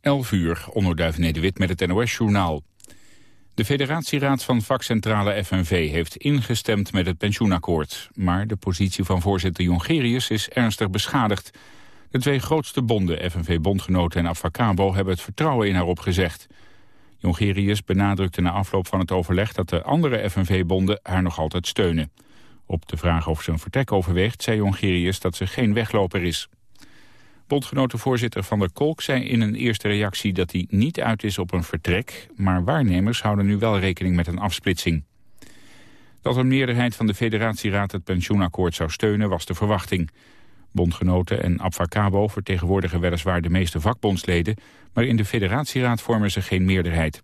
11 uur, onderduif Nederwit met het NOS-journaal. De federatieraad van vakcentrale FNV heeft ingestemd met het pensioenakkoord. Maar de positie van voorzitter Jongerius is ernstig beschadigd. De twee grootste bonden, FNV-bondgenoten en Avacabo, hebben het vertrouwen in haar opgezegd. Jongerius benadrukte na afloop van het overleg dat de andere FNV-bonden haar nog altijd steunen. Op de vraag of ze een vertrek overweegt, zei Jongerius dat ze geen wegloper is. Bondgenotenvoorzitter Van der Kolk zei in een eerste reactie dat hij niet uit is op een vertrek, maar waarnemers houden nu wel rekening met een afsplitsing. Dat een meerderheid van de federatieraad het pensioenakkoord zou steunen was de verwachting. Bondgenoten en Abfacabo vertegenwoordigen weliswaar de meeste vakbondsleden, maar in de federatieraad vormen ze geen meerderheid.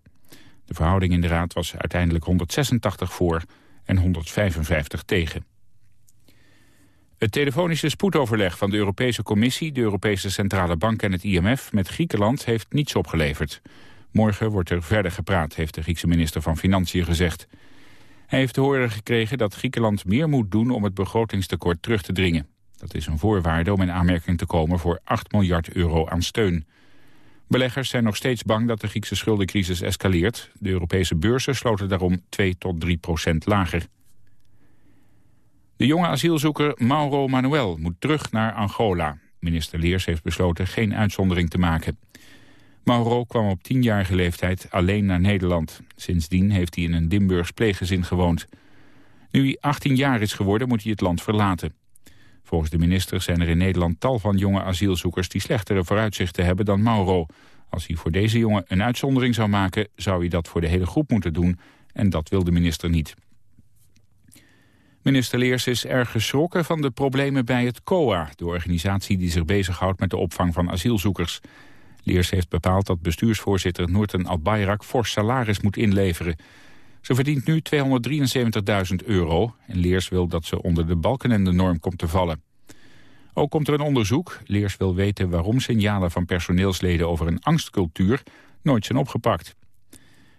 De verhouding in de raad was uiteindelijk 186 voor en 155 tegen. Het telefonische spoedoverleg van de Europese Commissie, de Europese Centrale Bank en het IMF met Griekenland heeft niets opgeleverd. Morgen wordt er verder gepraat, heeft de Griekse minister van Financiën gezegd. Hij heeft te horen gekregen dat Griekenland meer moet doen om het begrotingstekort terug te dringen. Dat is een voorwaarde om in aanmerking te komen voor 8 miljard euro aan steun. Beleggers zijn nog steeds bang dat de Griekse schuldencrisis escaleert. De Europese beurzen sloten daarom 2 tot 3 procent lager. De jonge asielzoeker Mauro Manuel moet terug naar Angola. Minister Leers heeft besloten geen uitzondering te maken. Mauro kwam op tienjarige leeftijd alleen naar Nederland. Sindsdien heeft hij in een Limburgs pleeggezin gewoond. Nu hij 18 jaar is geworden moet hij het land verlaten. Volgens de minister zijn er in Nederland tal van jonge asielzoekers... die slechtere vooruitzichten hebben dan Mauro. Als hij voor deze jongen een uitzondering zou maken... zou hij dat voor de hele groep moeten doen. En dat wil de minister niet. Minister Leers is erg geschrokken van de problemen bij het COA... de organisatie die zich bezighoudt met de opvang van asielzoekers. Leers heeft bepaald dat bestuursvoorzitter Noorten Albayrak... fors salaris moet inleveren. Ze verdient nu 273.000 euro en Leers wil dat ze onder de balken en de norm komt te vallen. Ook komt er een onderzoek. Leers wil weten waarom signalen van personeelsleden over een angstcultuur nooit zijn opgepakt.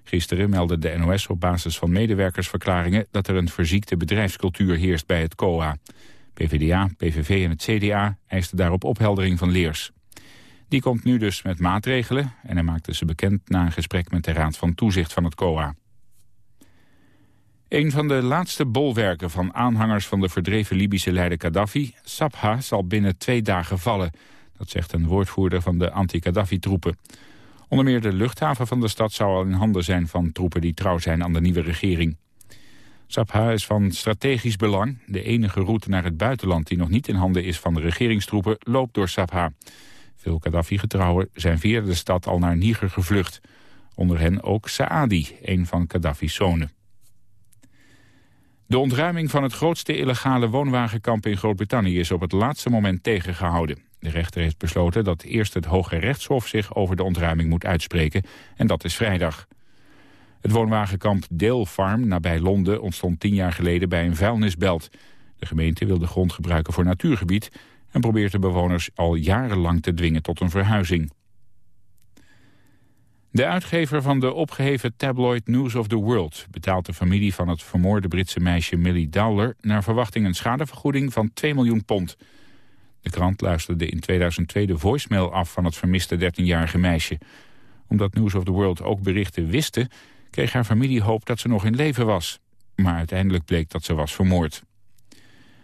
Gisteren meldde de NOS op basis van medewerkersverklaringen... dat er een verziekte bedrijfscultuur heerst bij het COA. PvdA, PVV en het CDA eisten daarop opheldering van Leers. Die komt nu dus met maatregelen en hij maakte ze bekend... na een gesprek met de Raad van Toezicht van het COA. Een van de laatste bolwerken van aanhangers van de verdreven Libische leider Gaddafi, Sabha, zal binnen twee dagen vallen. Dat zegt een woordvoerder van de anti-Gaddafi-troepen. Onder meer de luchthaven van de stad zou al in handen zijn van troepen die trouw zijn aan de nieuwe regering. Sabha is van strategisch belang. De enige route naar het buitenland die nog niet in handen is van de regeringstroepen loopt door Sabha. Veel Gaddafi-getrouwen zijn via de stad al naar Niger gevlucht. Onder hen ook Saadi, een van Gaddafi's zonen. De ontruiming van het grootste illegale woonwagenkamp in Groot-Brittannië is op het laatste moment tegengehouden. De rechter heeft besloten dat eerst het Hoge Rechtshof zich over de ontruiming moet uitspreken en dat is vrijdag. Het woonwagenkamp Dale Farm nabij Londen ontstond tien jaar geleden bij een vuilnisbelt. De gemeente wil de grond gebruiken voor natuurgebied en probeert de bewoners al jarenlang te dwingen tot een verhuizing. De uitgever van de opgeheven tabloid News of the World... betaalt de familie van het vermoorde Britse meisje Millie Dowler... naar verwachting een schadevergoeding van 2 miljoen pond. De krant luisterde in 2002 de voicemail af van het vermiste 13-jarige meisje. Omdat News of the World ook berichten wisten... kreeg haar familie hoop dat ze nog in leven was. Maar uiteindelijk bleek dat ze was vermoord.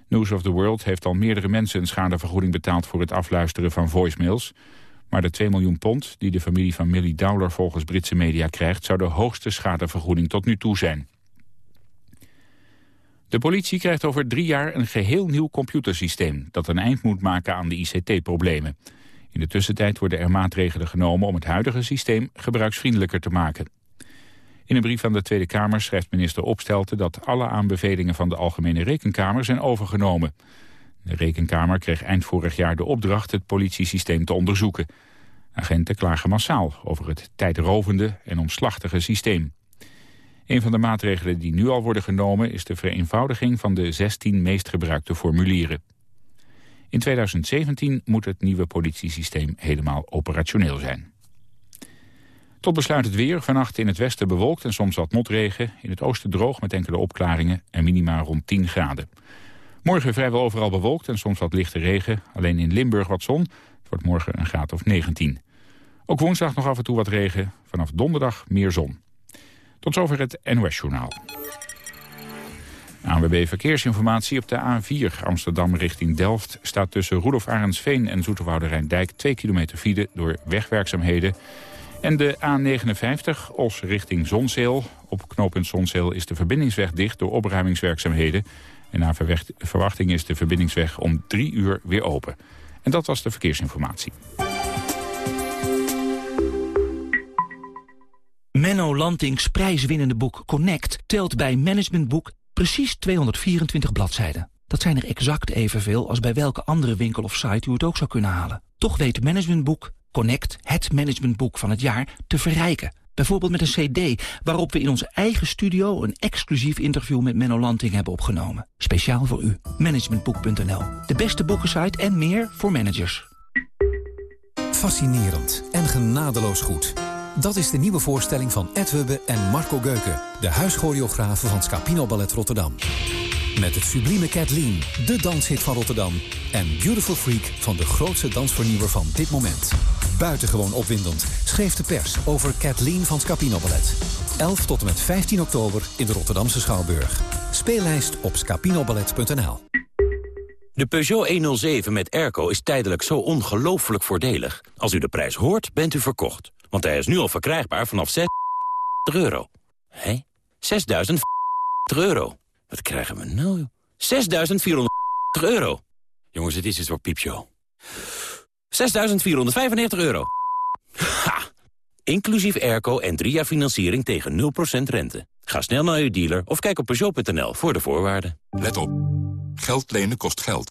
News of the World heeft al meerdere mensen een schadevergoeding betaald... voor het afluisteren van voicemails... Maar de 2 miljoen pond die de familie van Millie Dowler volgens Britse media krijgt... zou de hoogste schadevergoeding tot nu toe zijn. De politie krijgt over drie jaar een geheel nieuw computersysteem... dat een eind moet maken aan de ICT-problemen. In de tussentijd worden er maatregelen genomen om het huidige systeem gebruiksvriendelijker te maken. In een brief aan de Tweede Kamer schrijft minister Opstelten dat alle aanbevelingen van de Algemene Rekenkamer zijn overgenomen. De Rekenkamer kreeg eind vorig jaar de opdracht het politiesysteem te onderzoeken. Agenten klagen massaal over het tijdrovende en omslachtige systeem. Een van de maatregelen die nu al worden genomen is de vereenvoudiging van de 16 meest gebruikte formulieren. In 2017 moet het nieuwe politiesysteem helemaal operationeel zijn. Tot besluit het weer. Vannacht in het westen bewolkt en soms wat motregen. In het oosten droog met enkele opklaringen en minima rond 10 graden. Morgen vrijwel overal bewolkt en soms wat lichte regen. Alleen in Limburg wat zon. Het wordt morgen een graad of 19. Ook woensdag nog af en toe wat regen. Vanaf donderdag meer zon. Tot zover het NOS-journaal. ANWB Verkeersinformatie op de A4 Amsterdam richting Delft... staat tussen Roelof Arendsveen en Zoeterwoude Rijndijk... 2 kilometer file door wegwerkzaamheden. En de A59 Os richting Zonzeel. Op knooppunt Zonzeel is de verbindingsweg dicht door opruimingswerkzaamheden. En naar verwachting is de verbindingsweg om drie uur weer open. En dat was de verkeersinformatie. Menno Lantings prijswinnende boek Connect telt bij Managementboek precies 224 bladzijden. Dat zijn er exact evenveel als bij welke andere winkel of site u het ook zou kunnen halen. Toch weet Managementboek Connect, het managementboek van het jaar, te verrijken. Bijvoorbeeld met een cd waarop we in onze eigen studio... een exclusief interview met Menno Lanting hebben opgenomen. Speciaal voor u. Managementboek.nl. De beste boekensite en meer voor managers. Fascinerend en genadeloos goed. Dat is de nieuwe voorstelling van Ed Hubbe en Marco Geuken... de huischoreografen van Scapino Ballet Rotterdam. Met het sublieme Kathleen, de danshit van Rotterdam... en Beautiful Freak van de grootste dansvernieuwer van dit moment. Buitengewoon opwindend schreef de pers over Kathleen van Scapino Ballet. 11 tot en met 15 oktober in de Rotterdamse Schouwburg. Speellijst op scapinoballet.nl De Peugeot 107 met airco is tijdelijk zo ongelooflijk voordelig. Als u de prijs hoort, bent u verkocht. Want hij is nu al verkrijgbaar vanaf 6 euro. Hé? 6.000 euro. Wat krijgen we nou? 6.400 euro. Jongens, het is iets voor piepshow. 6.495 euro. Ha! Inclusief airco en drie jaar financiering tegen 0% rente. Ga snel naar uw dealer of kijk op Peugeot.nl voor de voorwaarden. Let op. Geld lenen kost geld.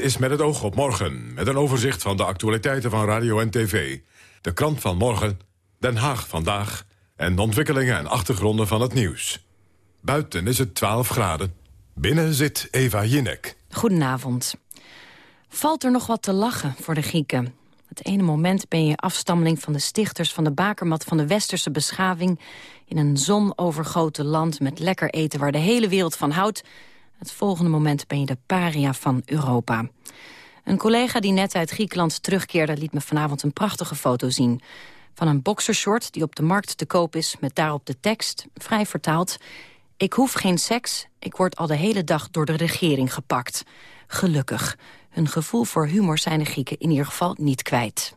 Is met het oog op morgen, met een overzicht van de actualiteiten van radio en tv. De krant van morgen, Den Haag vandaag... en de ontwikkelingen en achtergronden van het nieuws. Buiten is het 12 graden. Binnen zit Eva Jinek. Goedenavond. Valt er nog wat te lachen voor de Grieken? Het ene moment ben je afstammeling van de stichters van de bakermat van de westerse beschaving... in een zonovergoten land met lekker eten waar de hele wereld van houdt... Het volgende moment ben je de paria van Europa. Een collega die net uit Griekenland terugkeerde... liet me vanavond een prachtige foto zien. Van een boxershort die op de markt te koop is... met daarop de tekst, vrij vertaald... Ik hoef geen seks, ik word al de hele dag door de regering gepakt. Gelukkig. Hun gevoel voor humor zijn de Grieken in ieder geval niet kwijt.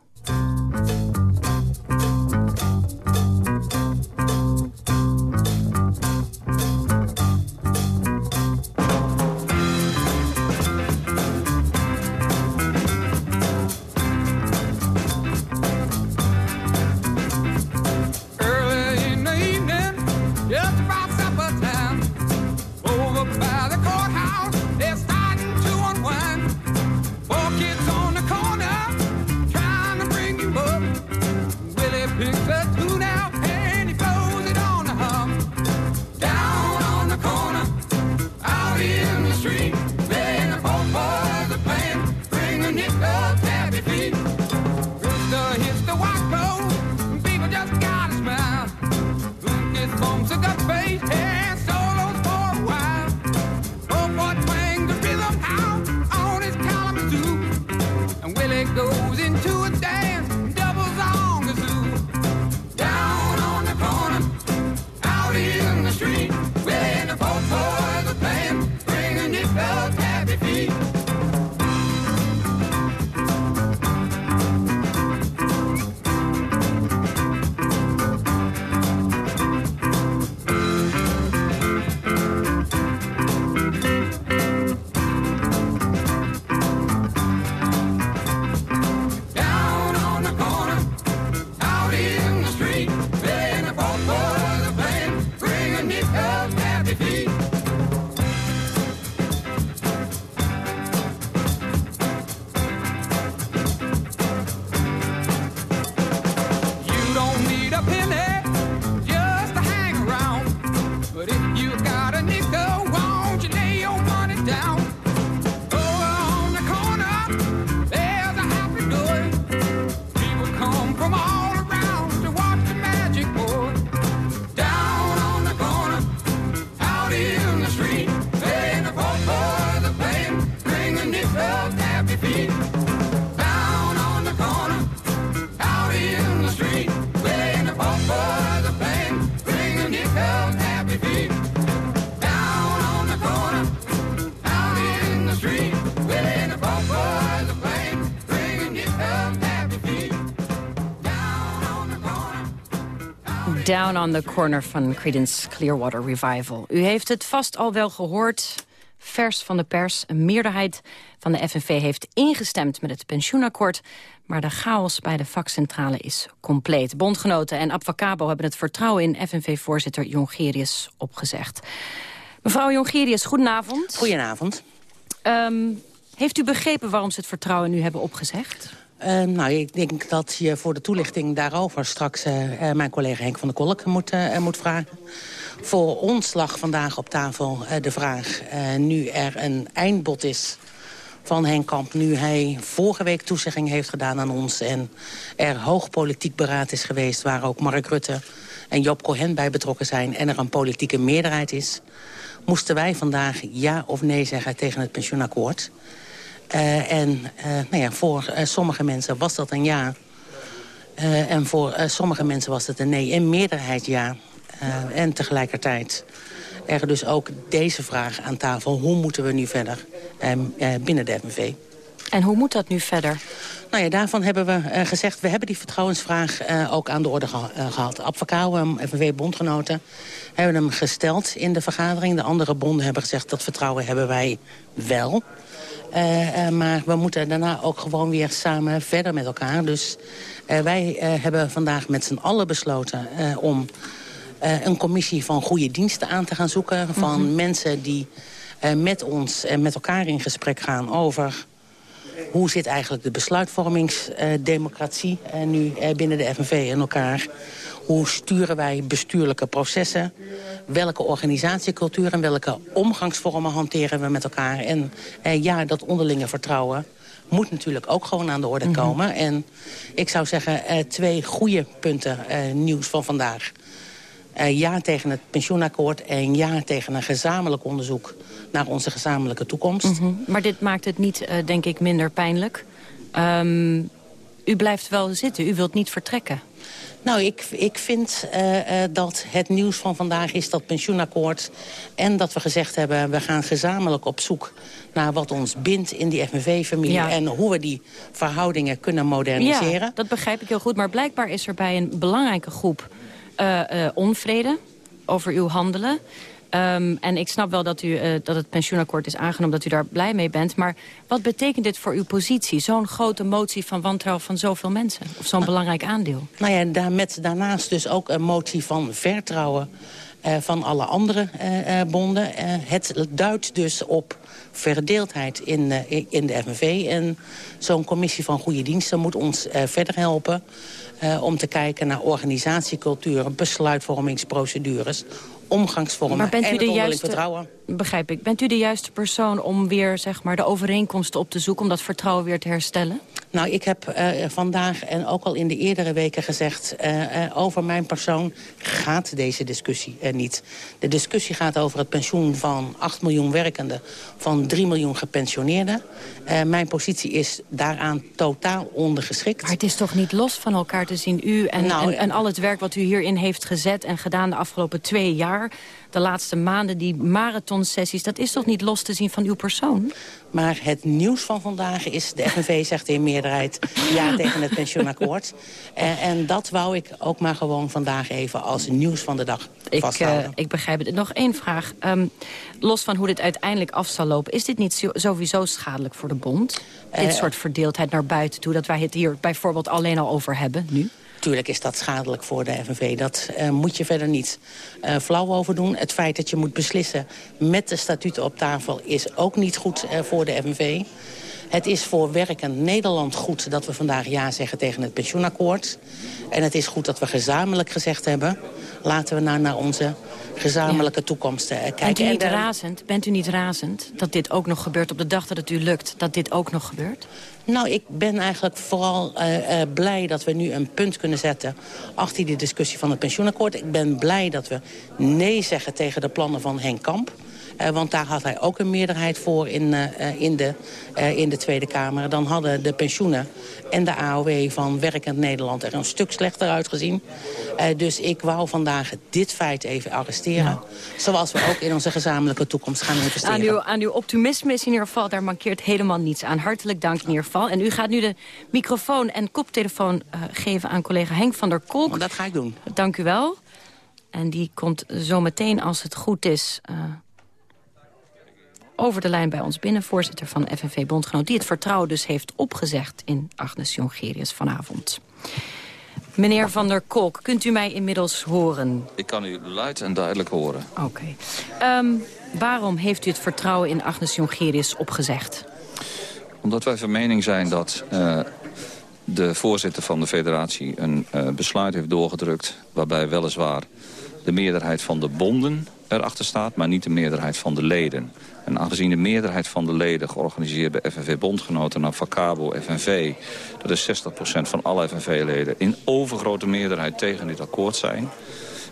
I that got paid. Down on the Corner van Creedence Clearwater Revival. U heeft het vast al wel gehoord. Vers van de pers. Een meerderheid van de FNV heeft ingestemd met het pensioenakkoord. Maar de chaos bij de vakcentrale is compleet. Bondgenoten en Abfacabo hebben het vertrouwen in FNV-voorzitter Jongerius opgezegd. Mevrouw Jongerius, goedenavond. Goedenavond. Ehm, heeft u begrepen waarom ze het vertrouwen nu hebben opgezegd? Uh, nou, ik denk dat je voor de toelichting daarover straks uh, uh, mijn collega Henk van der Kolk moet, moet vragen. Voor ons lag vandaag op tafel de vraag, nu er een eindbod is van Henk Kamp... nu hij vorige week toezegging heeft gedaan aan ons... en er hoog politiek beraad is geweest... waar ook Mark Rutte en Job Cohen bij betrokken zijn... en er een politieke meerderheid is... moesten wij vandaag ja of nee zeggen tegen het pensioenakkoord... Uh, en uh, nou ja, voor uh, sommige mensen was dat een ja. en voor sommige mensen was het een nee. In meerderheid ja. en tegelijkertijd er dus ook deze vraag aan tafel. Hoe moeten we nu verder binnen de FNV? En hoe moet dat nu verder? Nou ja, daarvan hebben we uh, gezegd... we hebben die vertrouwensvraag uh, ook aan de orde ge uh, gehad. Abfacau, FNV-bondgenoten, hebben hem gesteld in de vergadering. De andere bonden hebben gezegd... dat vertrouwen hebben wij wel. Uh, uh, maar we moeten daarna ook gewoon weer samen verder met elkaar. Dus uh, wij hebben vandaag met z'n allen besloten om een commissie van goede diensten aan te gaan zoeken. Van mm -hmm. mensen die met ons en met elkaar in gesprek gaan over... hoe zit eigenlijk de besluitvormingsdemocratie nu binnen de FNV in elkaar... Hoe sturen wij bestuurlijke processen? Welke organisatiecultuur en welke omgangsvormen hanteren we met elkaar? En eh, ja, dat onderlinge vertrouwen moet natuurlijk ook gewoon aan de orde mm -hmm. komen. En ik zou zeggen, eh, twee goede punten eh, nieuws van vandaag. Uh, ja tegen het pensioenakkoord en ja tegen een gezamenlijk onderzoek naar onze gezamenlijke toekomst. Mm -hmm. Maar dit maakt het niet, uh, denk ik, minder pijnlijk. Um, u blijft wel zitten, u wilt niet vertrekken. Nou, ik, ik vind uh, uh, dat het nieuws van vandaag is dat pensioenakkoord... en dat we gezegd hebben, we gaan gezamenlijk op zoek naar wat ons bindt in die FNV-familie... Ja. en hoe we die verhoudingen kunnen moderniseren. Ja, dat begrijp ik heel goed. Maar blijkbaar is er bij een belangrijke groep uh, onvrede over uw handelen. Um, en ik snap wel dat, u, uh, dat het pensioenakkoord is aangenomen, dat u daar blij mee bent. Maar wat betekent dit voor uw positie? Zo'n grote motie van wantrouwen van zoveel mensen? Of zo'n belangrijk aandeel? Nou ja, daar, met daarnaast dus ook een motie van vertrouwen uh, van alle andere uh, bonden. het duidt dus op verdeeldheid in, in de FNV. En zo'n commissie van goede diensten moet ons verder helpen... om te kijken naar organisatiecultuur, besluitvormingsprocedures omgangsvormen maar bent u en de juiste, vertrouwen. Begrijp ik. Bent u de juiste persoon om weer zeg maar, de overeenkomsten op te zoeken... om dat vertrouwen weer te herstellen? Nou, ik heb uh, vandaag en ook al in de eerdere weken gezegd... Uh, uh, over mijn persoon gaat deze discussie niet. De discussie gaat over het pensioen van 8 miljoen werkenden... van 3 miljoen gepensioneerden. mijn positie is daaraan totaal ondergeschikt. Maar het is toch niet los van elkaar te zien? U en, nou, en, en al het werk wat u hierin heeft gezet en gedaan de afgelopen twee jaar de laatste maanden, die marathonsessies... dat is toch niet los te zien van uw persoon? Maar het nieuws van vandaag is... de FNV zegt in meerderheid ja tegen het pensioenakkoord. En, en, dat wou ik ook maar gewoon vandaag even als nieuws van de dag ik, uh, ik begrijp het. Nog één vraag. Um, los van hoe dit uiteindelijk af zal lopen... is dit niet sowieso schadelijk voor de bond? Uh, dit soort verdeeldheid naar buiten toe... dat wij het hier bijvoorbeeld alleen al over hebben nu? Natuurlijk is dat schadelijk voor de FNV. Dat uh, moet je verder niet uh, flauw over doen. Het feit dat je moet beslissen met de statuten op tafel... is ook niet goed uh, voor de FNV. Het is voor werkend Nederland goed dat we vandaag ja zeggen tegen het pensioenakkoord. En het is goed dat we gezamenlijk gezegd hebben... laten we nou naar onze gezamenlijke ja. toekomst kijken. Bent u, niet razend, bent u niet razend dat dit ook nog gebeurt op de dag dat het u lukt? Dat dit ook nog gebeurt? Nou, ik ben eigenlijk vooral uh, uh, blij dat we nu een punt kunnen zetten... achter die discussie van het pensioenakkoord. Ik ben blij dat we nee zeggen tegen de plannen van Henk Kamp. Eh, want daar had hij ook een meerderheid voor in, eh, in, de, eh, in de Tweede Kamer. Dan hadden de pensioenen en de AOW van werkend Nederland er een stuk slechter uitgezien. Dus ik wou vandaag dit feit even arresteren. Zoals we ook in onze gezamenlijke toekomst gaan investeren. Aan uw, aan uw optimisme is in ieder geval, daar mankeert helemaal niets aan. Hartelijk dank in ieder geval. En u gaat nu de microfoon en koptelefoon geven aan collega Henk van der Kolk. Oh, dat ga ik doen. Dank u wel. En die komt zo meteen, als het goed is... over de lijn bij ons binnen, voorzitter van FNV Bondgenoot... die het vertrouwen dus heeft opgezegd in Agnes Jongerius vanavond. Meneer Van der Kolk, kunt u mij inmiddels horen? Ik kan u luid en duidelijk horen. Oké. Ehm, waarom heeft u het vertrouwen in Agnes Jongerius opgezegd? Omdat wij van mening zijn dat eh, de voorzitter van de federatie een eh, besluit heeft doorgedrukt... waarbij weliswaar de meerderheid van de bonden erachter staat... maar niet de meerderheid van de leden. En aangezien de meerderheid van de leden georganiseerd bij FNV-bondgenoten... naar Facabo, FNV, dat is 60% van alle FNV-leden... in overgrote meerderheid tegen dit akkoord zijn...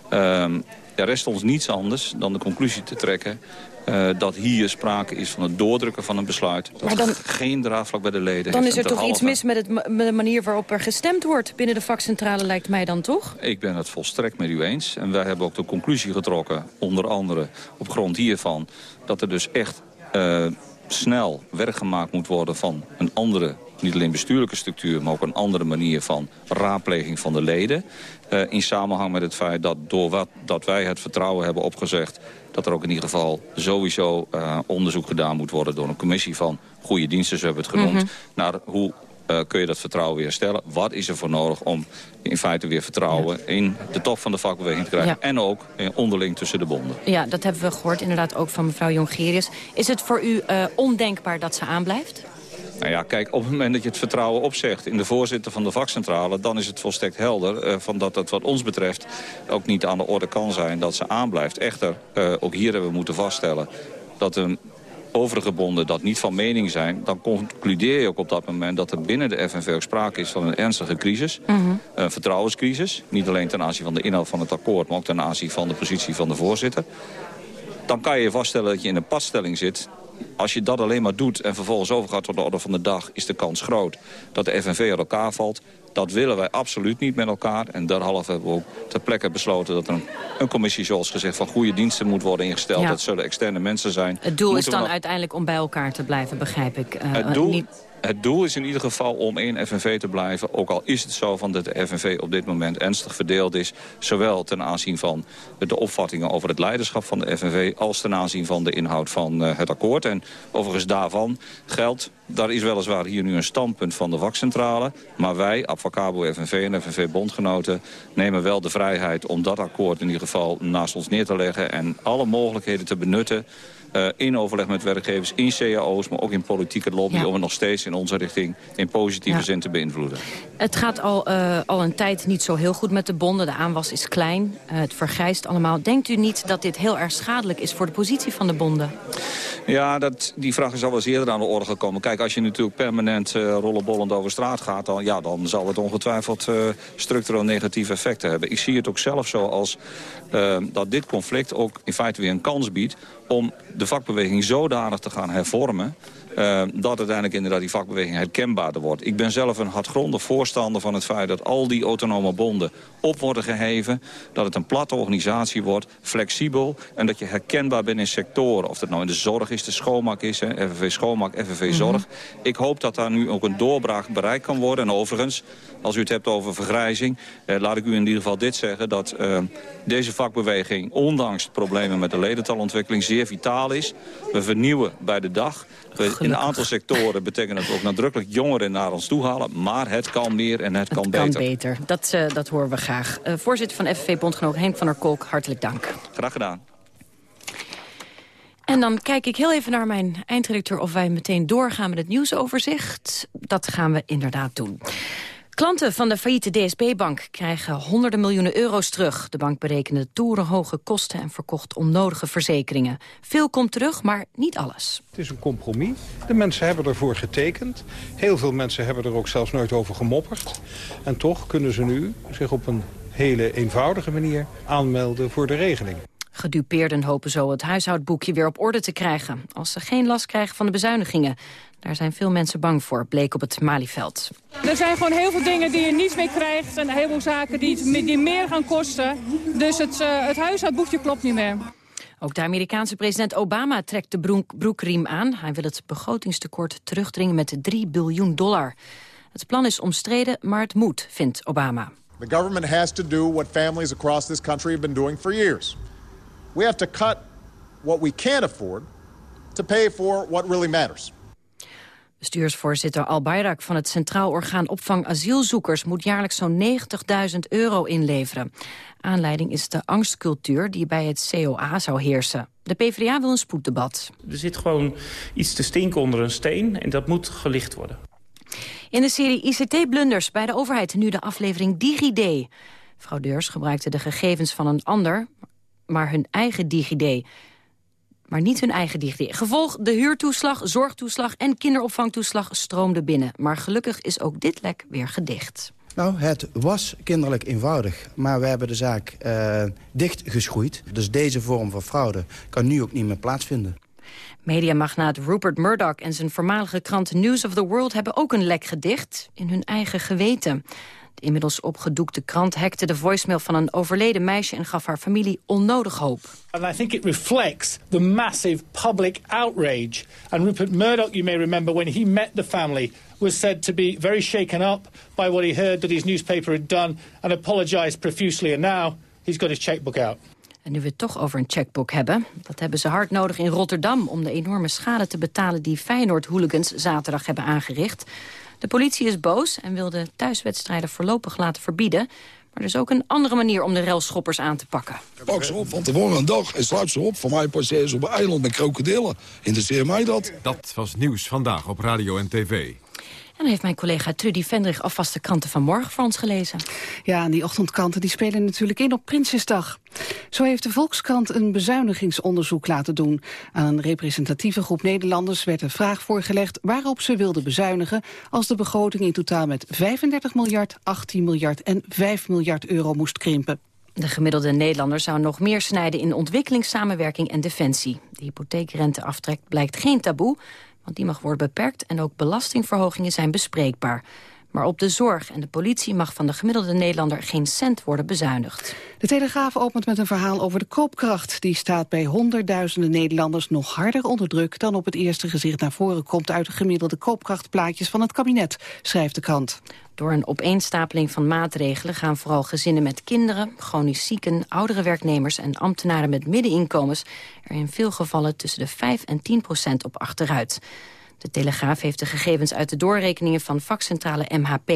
Ehm, er rest ons niets anders dan de conclusie te trekken... eh, dat hier sprake is van het doordrukken van een besluit... dat Maar dan- geen draagvlak bij de leden Dan is er toch iets mis met, het, met de manier waarop er gestemd wordt... binnen de vakcentrale, lijkt mij dan toch? Ik ben het volstrekt met u eens. En wij hebben ook de conclusie getrokken, onder andere op grond hiervan... dat er dus echt eh, snel werk gemaakt moet worden van een andere... niet alleen bestuurlijke structuur, maar ook een andere manier van raadpleging van de leden. Eh, in samenhang met het feit dat door wat, dat wij het vertrouwen hebben opgezegd... dat er ook in ieder geval sowieso eh, onderzoek gedaan moet worden... door een commissie van goede diensten, zo hebben we het genoemd... Mhm. naar hoe eh, kun je dat vertrouwen weer herstellen? Wat is er voor nodig om in feite weer vertrouwen in de top van de vakbeweging te krijgen? Ja. En ook eh, onderling tussen de bonden. Ja, dat hebben we gehoord inderdaad ook van mevrouw Jongerius. Is het voor u ondenkbaar dat ze aanblijft? Nou ja, kijk, op het moment dat je het vertrouwen opzegt in de voorzitter van de vakcentrale... dan is het volstrekt helder eh, van dat het wat ons betreft ook niet aan de orde kan zijn dat ze aanblijft. Echter, eh, ook hier hebben we moeten vaststellen dat de overige bonden dat niet van mening zijn... dan concludeer je ook op dat moment dat er binnen de FNV ook sprake is van een ernstige crisis. Een vertrouwenscrisis. Niet alleen ten aanzien van de inhoud van het akkoord... maar ook ten aanzien van de positie van de voorzitter. Dan kan je vaststellen dat je in een padstelling zit als je dat alleen maar doet en vervolgens overgaat tot de orde van de dag... is de kans groot dat de FNV uit elkaar valt. Dat willen wij absoluut niet met elkaar. En derhalve hebben we ook ter plekke besloten dat er een, een commissie... zoals gezegd van goede diensten moet worden ingesteld. Ja. Dat zullen externe mensen zijn. Het doel is Moeten dan nog- uiteindelijk om bij elkaar te blijven, begrijp ik. Eh, het doel, niet- het doel is in ieder geval om één FNV te blijven. Ook al is het zo van dat de FNV op dit moment ernstig verdeeld is. Zowel ten aanzien van de opvattingen over het leiderschap van de FNV... als ten aanzien van de inhoud van eh, het akkoord. En overigens daarvan geldt... Daar is weliswaar hier nu een standpunt van de vakcentrale. Maar wij, Abfacabo FNV en FNV Bondgenoten... nemen wel de vrijheid om dat akkoord in ieder geval naast ons neer te leggen... en alle mogelijkheden te benutten eh, in overleg met werkgevers, in cao's... maar ook in politieke lobby Ja. om het nog steeds in onze richting... in positieve Ja. zin te beïnvloeden. Het gaat al, eh, al een tijd niet zo heel goed met de bonden. De aanwas is klein, eh, het vergrijst allemaal. Denkt u niet dat dit heel erg schadelijk is voor de positie van de bonden? Ja, dat, die vraag is al wel eens eerder aan de orde gekomen. Kijk, als je natuurlijk permanent rollenbollend over straat gaat... Dan, ja, dan zal het ongetwijfeld structureel negatieve effecten hebben. Ik zie het ook zelf zo als dat dit conflict ook in feite weer een kans biedt... om de vakbeweging zodanig te gaan hervormen... eh, dat uiteindelijk inderdaad die vakbeweging herkenbaarder wordt. Ik ben zelf een hardgrondig voorstander van het feit dat al die autonome bonden op worden geheven. Dat het een platte organisatie wordt, flexibel. En dat je herkenbaar bent in sectoren. Of dat nou in de zorg is, de schoonmaak is, hè, FNV Schoonmaak, FNV Zorg. Ik hoop dat daar nu ook een doorbraak bereikt kan worden. En overigens, als u het hebt over vergrijzing... Eh, laat ik u in ieder geval dit zeggen. Dat eh, deze vakbeweging, ondanks de problemen met de ledentalontwikkeling... zeer vitaal is. We vernieuwen bij de dag. In een aantal sectoren betekent dat we ook nadrukkelijk jongeren naar ons toe halen. Maar het kan meer en het kan Kan beter. beter, dat, eh, dat horen we graag. Eh, voorzitter van FNV Bondgenoot Henk van der Kolk, hartelijk dank. Graag gedaan. En dan kijk ik heel even naar mijn eindredacteur of wij meteen doorgaan met het nieuwsoverzicht. Dat gaan we inderdaad doen. Klanten van de failliete DSB-bank krijgen honderden miljoenen euro's terug. De bank berekende torenhoge kosten en verkocht onnodige verzekeringen. Veel komt terug, maar niet alles. Het is een compromis. De mensen hebben ervoor getekend. Heel veel mensen hebben er ook zelfs nooit over gemopperd. En toch kunnen ze nu zich op een hele eenvoudige manier aanmelden voor de regeling. Gedupeerden hopen zo het huishoudboekje weer op orde te krijgen... als ze geen last krijgen van de bezuinigingen. Daar zijn veel mensen bang voor, bleek op het Malieveld. Er zijn gewoon heel veel dingen die je niet meer krijgt... en heel veel zaken die, die meer gaan kosten. Dus het, uh, het huishoudboekje klopt niet meer. Ook de Amerikaanse president Obama trekt de broek, broekriem aan. Hij wil het begrotingstekort terugdringen met 3 biljoen dollar. Het plan is omstreden, maar het moet, vindt Obama. The government has to do what families across this country have been doing for years. We have to cut what we can't afford to pay for what really matters. Bestuursvoorzitter Al Bayrak van het Centraal Orgaan Opvang Asielzoekers moet jaarlijks zo'n 90.000 euro inleveren. Aanleiding is de angstcultuur die bij het COA zou heersen. De PvdA wil een spoeddebat. Er zit gewoon iets te stinken onder een steen en dat moet gelicht worden. In de serie ICT-blunders bij de overheid nu de aflevering DigiD. Fraudeurs gebruikten de gegevens van een ander, maar hun eigen DigiD. Maar niet hun eigen DigiD. Gevolg, de huurtoeslag, zorgtoeslag en kinderopvangtoeslag stroomden binnen. Maar gelukkig is ook dit lek weer gedicht. Nou, het was kinderlijk eenvoudig, maar we hebben de zaak uh, dichtgeschroeid. Dus deze vorm van fraude kan nu ook niet meer plaatsvinden. Mediamagnaat Rupert Murdoch en zijn voormalige krant News of the World... hebben ook een lek gedicht in hun eigen geweten. De inmiddels opgedoekte krant hackte de voicemail van een overleden meisje... en gaf haar familie onnodig hoop. And I think it reflects the massive public outrage. And Rupert Murdoch, you may remember, when he met the family... was said to be very shaken up by what he heard that his newspaper had done... and apologized profusely. And now he's got his checkbook out. En nu we het toch over een checkbook hebben... dat hebben ze hard nodig in Rotterdam... om de enorme schade te betalen die Feyenoord-hooligans zaterdag hebben aangericht. De politie is boos en wil de thuiswedstrijden voorlopig laten verbieden. Maar er is ook een andere manier om de relschoppers aan te pakken. Pak ze op van tevoren een dag en sluit ze op. Voor mij passeer ze op een eiland met krokodillen. Interesseer mij dat. Dat was nieuws vandaag op radio en tv. En heeft mijn collega Trudy Vendrig alvast de kranten van morgen voor ons gelezen. Ja, en die ochtendkranten die spelen natuurlijk in op Prinsjesdag. Zo heeft de Volkskrant een bezuinigingsonderzoek laten doen. Aan een representatieve groep Nederlanders werd de vraag voorgelegd... waarop ze wilden bezuinigen als de begroting in totaal met 35 miljard, 18 miljard en 5 miljard euro moest krimpen. De gemiddelde Nederlander zou nog meer snijden in ontwikkelingssamenwerking en defensie. De hypotheekrenteaftrek blijkt geen taboe, want die mag worden beperkt en ook belastingverhogingen zijn bespreekbaar. Maar op de zorg en de politie mag van de gemiddelde Nederlander geen cent worden bezuinigd. De Telegraaf opent met een verhaal over de koopkracht. Die staat bij honderdduizenden Nederlanders nog harder onder druk... dan op het eerste gezicht naar voren komt uit de gemiddelde koopkrachtplaatjes van het kabinet, schrijft de krant. Door een opeenstapeling van maatregelen gaan vooral gezinnen met kinderen, chronisch zieken, oudere werknemers en ambtenaren met middeninkomens er in veel gevallen tussen de 5 en 10 procent op achteruit. De Telegraaf heeft de gegevens uit de doorrekeningen van vakcentrale MHP.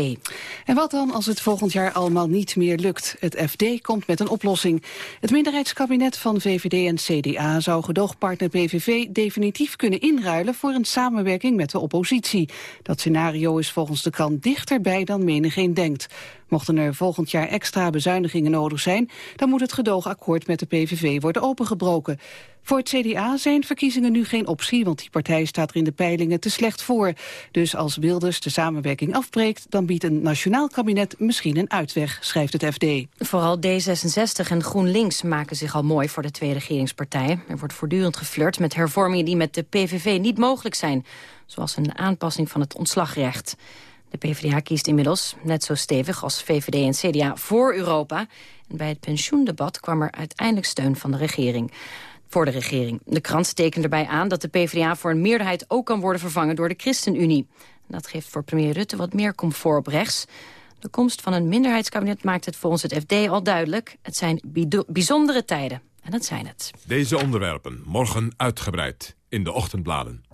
En wat dan als het volgend jaar allemaal niet meer lukt? Het FD komt met een oplossing. Het minderheidskabinet van VVD en CDA zou gedoogpartner PVV definitief kunnen inruilen voor een samenwerking met de oppositie. Dat scenario is volgens de krant dichterbij dan menigeen denkt. Mochten er volgend jaar extra bezuinigingen nodig zijn... dan moet het gedoogakkoord met de PVV worden opengebroken. Voor het CDA zijn verkiezingen nu geen optie... want die partij staat er in de peilingen te slecht voor. Dus als Wilders de samenwerking afbreekt... dan biedt een nationaal kabinet misschien een uitweg, schrijft het FD. Vooral D66 en GroenLinks maken zich al mooi voor de twee regeringspartijen. Er wordt voortdurend geflirt met hervormingen die met de PVV niet mogelijk zijn. Zoals een aanpassing van het ontslagrecht. De PvdA kiest inmiddels, net zo stevig als VVD en CDA, voor Europa. En bij het pensioendebat kwam er uiteindelijk steun van de regering. Voor de regering. De krant tekent erbij aan dat de PvdA voor een meerderheid ook kan worden vervangen door de ChristenUnie. Dat geeft voor premier Rutte wat meer comfort op rechts. De komst van een minderheidskabinet maakt het volgens het FD al duidelijk. Het zijn bijzondere tijden. En dat zijn het. Deze onderwerpen morgen uitgebreid in de ochtendbladen.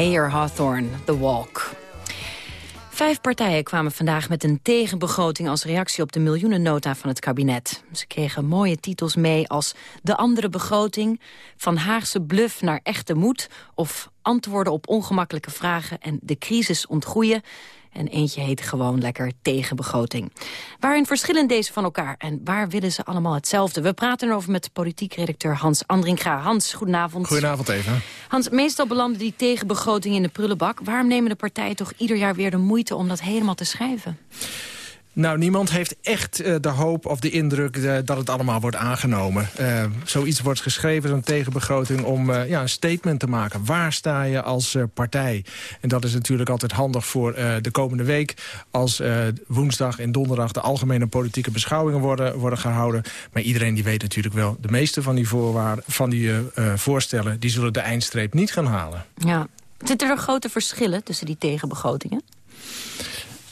Mayor Hawthorne, The Walk. Vijf partijen kwamen vandaag met een tegenbegroting als reactie op de miljoenennota van het kabinet. Ze kregen mooie titels mee als De Andere Begroting, Van Haagse Bluff naar Echte Moed of Antwoorden op ongemakkelijke vragen en de crisis ontgroeien. En eentje heet gewoon lekker tegenbegroting. Waarin verschillen deze van elkaar en waar willen ze allemaal hetzelfde? We praten erover met politiek redacteur Hans Andringa. Hans, goedenavond. Goedenavond even. Hans, meestal belanden die tegenbegroting in de prullenbak. Waarom nemen de partijen toch ieder jaar weer de moeite om dat helemaal te schrijven? Nou, niemand heeft echt uh, de hoop of de indruk uh, dat het allemaal wordt aangenomen. Uh, zoiets wordt geschreven, zo'n tegenbegroting, om ja, een statement te maken. Waar sta je als partij? En dat is natuurlijk altijd handig voor de komende week... als woensdag en donderdag de algemene politieke beschouwingen worden, worden gehouden. Maar iedereen die weet natuurlijk wel, de meeste van die, voorwaarden, van die voorstellen... die zullen de eindstreep niet gaan halen. Ja. Zitten er grote verschillen tussen die tegenbegrotingen?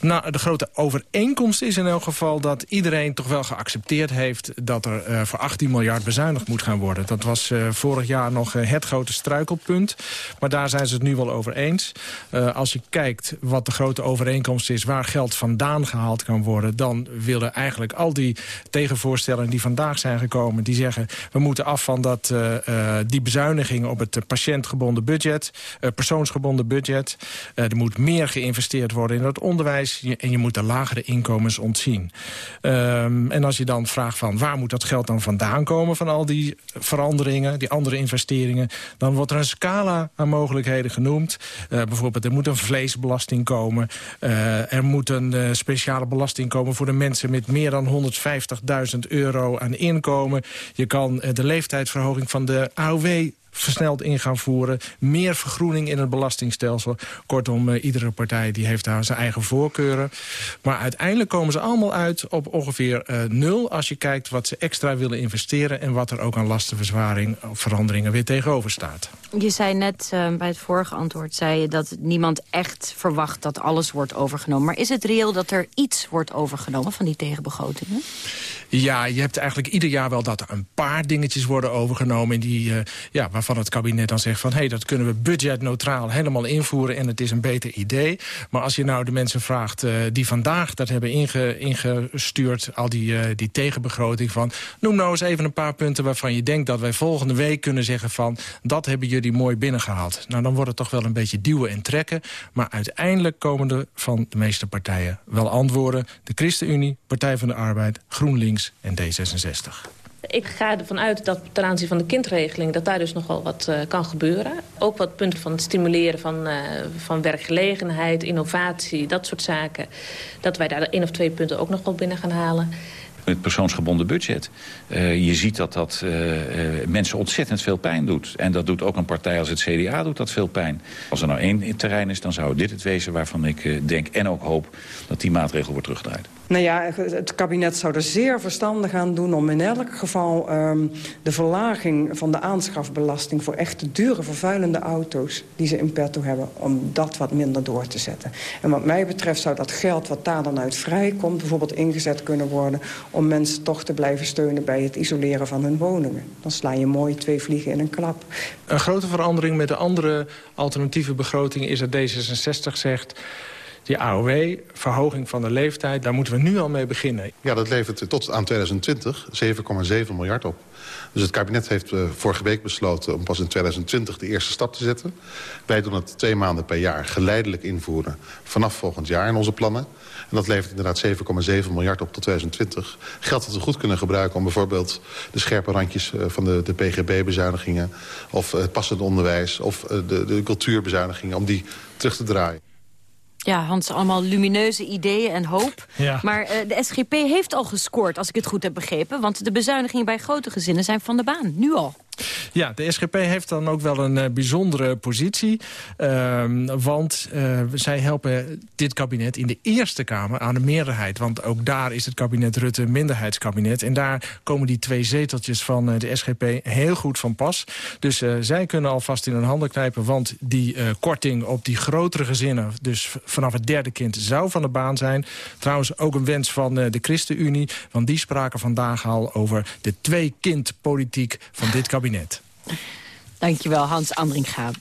Nou, de grote overeenkomst is in elk geval dat iedereen toch wel geaccepteerd heeft... dat er uh, voor 18 miljard bezuinigd moet gaan worden. Dat was uh, vorig jaar nog uh, het grote struikelpunt. Maar daar zijn ze het nu wel over eens. als je kijkt wat de grote overeenkomst is... waar geld vandaan gehaald kan worden... dan willen eigenlijk al die tegenvoorstellen die vandaag zijn gekomen... die zeggen, we moeten af van dat, die bezuinigingen op het patiëntgebonden budget... persoonsgebonden budget. er moet meer geïnvesteerd worden in het onderwijs en je moet de lagere inkomens ontzien. Um, en als je dan vraagt van waar moet dat geld dan vandaan komen... van al die veranderingen, die andere investeringen... dan wordt er een scala aan mogelijkheden genoemd. Uh, bijvoorbeeld er moet een vleesbelasting komen. Uh, er moet een uh, speciale belasting komen voor de mensen... met meer dan 150.000 euro aan inkomen. Je kan de leeftijdsverhoging van de AOW versneld in gaan voeren. Meer vergroening in het belastingstelsel. Kortom, uh, iedere partij die heeft daar zijn eigen voorkeuren. Maar uiteindelijk komen ze allemaal uit op ongeveer uh, nul... als je kijkt wat ze extra willen investeren... en wat er ook aan lastenverzwaring of veranderingen weer tegenover staat. Je zei net bij het vorige antwoord zei je dat niemand echt verwacht dat alles wordt overgenomen. Maar is het reëel dat er iets wordt overgenomen van die tegenbegrotingen? Ja, je hebt eigenlijk ieder jaar wel dat er een paar dingetjes worden overgenomen... Die, uh, ja, waarvan het kabinet dan zegt van... hé, hey, dat kunnen we budgetneutraal helemaal invoeren... en het is een beter idee. Maar als je nou de mensen vraagt uh, die vandaag dat hebben inge, ingestuurd... al die, uh, die tegenbegroting van... noem nou eens even een paar punten waarvan je denkt dat wij volgende week kunnen zeggen van... dat hebben jullie mooi binnengehaald. Nou, dan wordt het toch wel een beetje duwen en trekken. Maar uiteindelijk komen er van de meeste partijen wel antwoorden. De ChristenUnie, Partij van de Arbeid, GroenLinks en D66. Ik ga ervan uit dat ten aanzien van de kindregeling... dat daar dus nog wel wat uh, kan gebeuren. Ook wat punten van het stimuleren van, uh, van werkgelegenheid, innovatie, dat soort zaken. Dat wij daar één of twee punten ook nog wel binnen gaan halen het persoonsgebonden budget. Uh, je ziet dat dat uh, mensen ontzettend veel pijn doet. En dat doet ook een partij als het CDA doet dat veel pijn. Als er nou één terrein is, dan zou dit het wezen waarvan ik denk en ook hoop... dat die maatregel wordt teruggedraaid. Nou ja, het kabinet zou er zeer verstandig aan doen om in elk geval um, de verlaging van de aanschafbelasting voor echte dure vervuilende auto's die ze in petto hebben, om dat wat minder door te zetten. En wat mij betreft zou dat geld wat daar dan uit vrijkomt bijvoorbeeld ingezet kunnen worden om mensen toch te blijven steunen bij het isoleren van hun woningen. Dan sla je mooi twee vliegen in een klap. Een grote verandering met de andere alternatieve begroting is dat D66 zegt die AOW, verhoging van de leeftijd, daar moeten we nu al mee beginnen. Ja, dat levert tot aan 2020 7,7 miljard op. Dus het kabinet heeft uh, vorige week besloten om pas in 2020 de eerste stap te zetten. Wij doen het twee maanden per jaar geleidelijk invoeren vanaf volgend jaar in onze plannen. En dat levert inderdaad 7,7 miljard op tot 2020. Geld dat we goed kunnen gebruiken om bijvoorbeeld de scherpe randjes uh, van de, de PGB-bezuinigingen... of het passend onderwijs of uh, de, de cultuurbezuinigingen, om die terug te draaien. Ja, Hans, allemaal lumineuze ideeën en hoop. Ja. Maar uh, de SGP heeft al gescoord, als ik het goed heb begrepen. Want de bezuinigingen bij grote gezinnen zijn van de baan, nu al. Ja, de SGP heeft dan ook wel een uh, bijzondere positie. Uh, want uh, zij helpen dit kabinet in de Eerste Kamer aan de meerderheid. Want ook daar is het kabinet Rutte minderheidskabinet. En daar komen die twee zeteltjes van uh, de SGP heel goed van pas. Dus zij kunnen alvast in hun handen knijpen. Want die korting op die grotere gezinnen... dus vanaf het derde kind zou van de baan zijn. Trouwens ook een wens van de ChristenUnie. Want die spraken vandaag al over de twee-kind-politiek van dit kabinet kabinet. Dankjewel, Hans Andringa.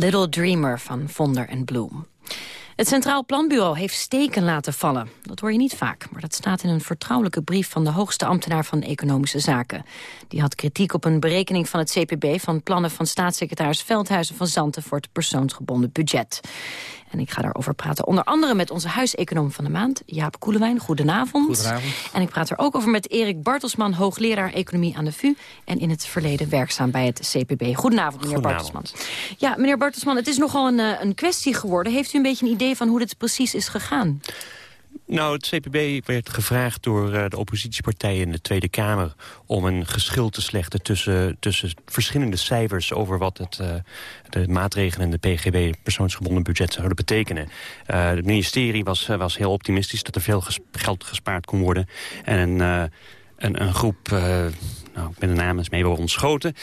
Little Dreamer van Vonder en Bloem. Het Centraal Planbureau heeft steken laten vallen. Dat hoor je niet vaak, staat in een vertrouwelijke brief... van de hoogste ambtenaar van Economische Zaken. Die had kritiek op een berekening van het CPB... van plannen van staatssecretaris Veldhuizen van Zanten... voor het persoonsgebonden budget. En ik ga daarover praten onder andere met onze huiseconoom van de maand... Jaap Koelewijn. Goedenavond. Goedenavond. En ik praat er ook over met Erik Bartelsman... hoogleraar Economie aan de VU... en in het verleden werkzaam bij het CPB. Goedenavond, meneer Goedenavond. Bartelsman. Ja, meneer Bartelsman, het is nogal een, eh, een kwestie geworden. Heeft u een beetje een idee van hoe dit precies is gegaan? Nou, het CPB werd gevraagd door eh, de oppositiepartijen in de Tweede Kamer... om een geschil te slechten tussen, tussen verschillende cijfers... over wat het, eh, de maatregelen en de PGB, persoonsgebonden budget, zouden betekenen. Eh, het ministerie was, was heel optimistisch dat er veel geld gespaard kon worden. En een, een, groep... nou, ik ben de naam eens mee wel ontschoten.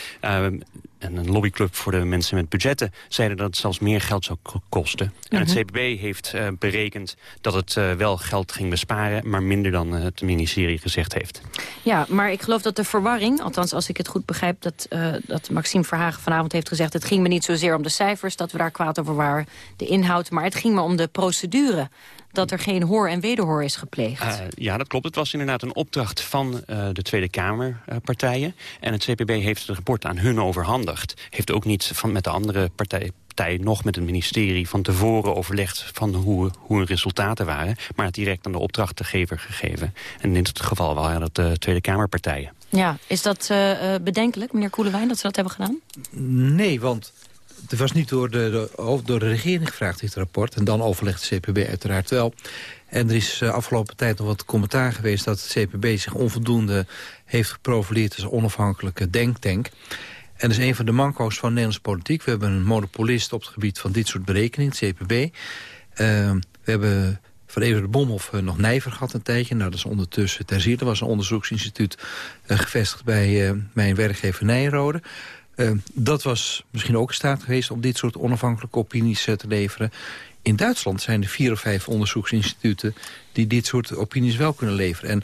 En een lobbyclub voor de mensen met budgetten... zeiden dat het zelfs meer geld zou ko- kosten. En het Mhm. CPB heeft eh, berekend dat het eh, wel geld ging besparen... maar minder dan eh, het ministerie gezegd heeft. Ja, maar ik geloof dat de verwarring, althans als ik het goed begrijp... dat, dat Maxime Verhagen vanavond heeft gezegd... het ging me niet zozeer om de cijfers, dat we daar kwaad over waren... de inhoud, maar het ging me om de procedure. Dat er geen hoor en wederhoor is gepleegd. Eh, ja, dat klopt. Het was inderdaad een opdracht van eh, de Tweede Kamerpartijen. en het CPB heeft het rapport aan hun overhandigd. Heeft ook niet van, met de andere partij, partij, nog met het ministerie van tevoren overlegd van hoe, hoe hun resultaten waren. Maar het direct aan de opdrachtgever gegeven. En in dit geval waren dat de Tweede Kamerpartijen. Ja, is dat eh, eh, bedenkelijk, meneer Koelewijn, dat ze dat hebben gedaan? Nee, want het was niet door de, de- door de regering gevraagd, dit rapport. En dan overlegt de CPB uiteraard wel. En er is eh, afgelopen tijd nog wat commentaar geweest... dat het CPB zich onvoldoende heeft geprofileerd als onafhankelijke denktank. En dat is een van de manco's van de Nederlandse politiek. We hebben een monopolist op het gebied van dit soort berekeningen, het CPB. Eh, we hebben van Even de Bomhoff eh, nog Nijver gehad een tijdje. Nou, dat is ondertussen ter ziele. Was een onderzoeksinstituut gevestigd bij mijn werkgever Nijrode. Eh, dat was misschien ook in staat geweest om dit soort onafhankelijke opinies eh, te leveren. In Duitsland zijn er vier of vijf onderzoeksinstituten die dit soort opinies wel kunnen leveren. En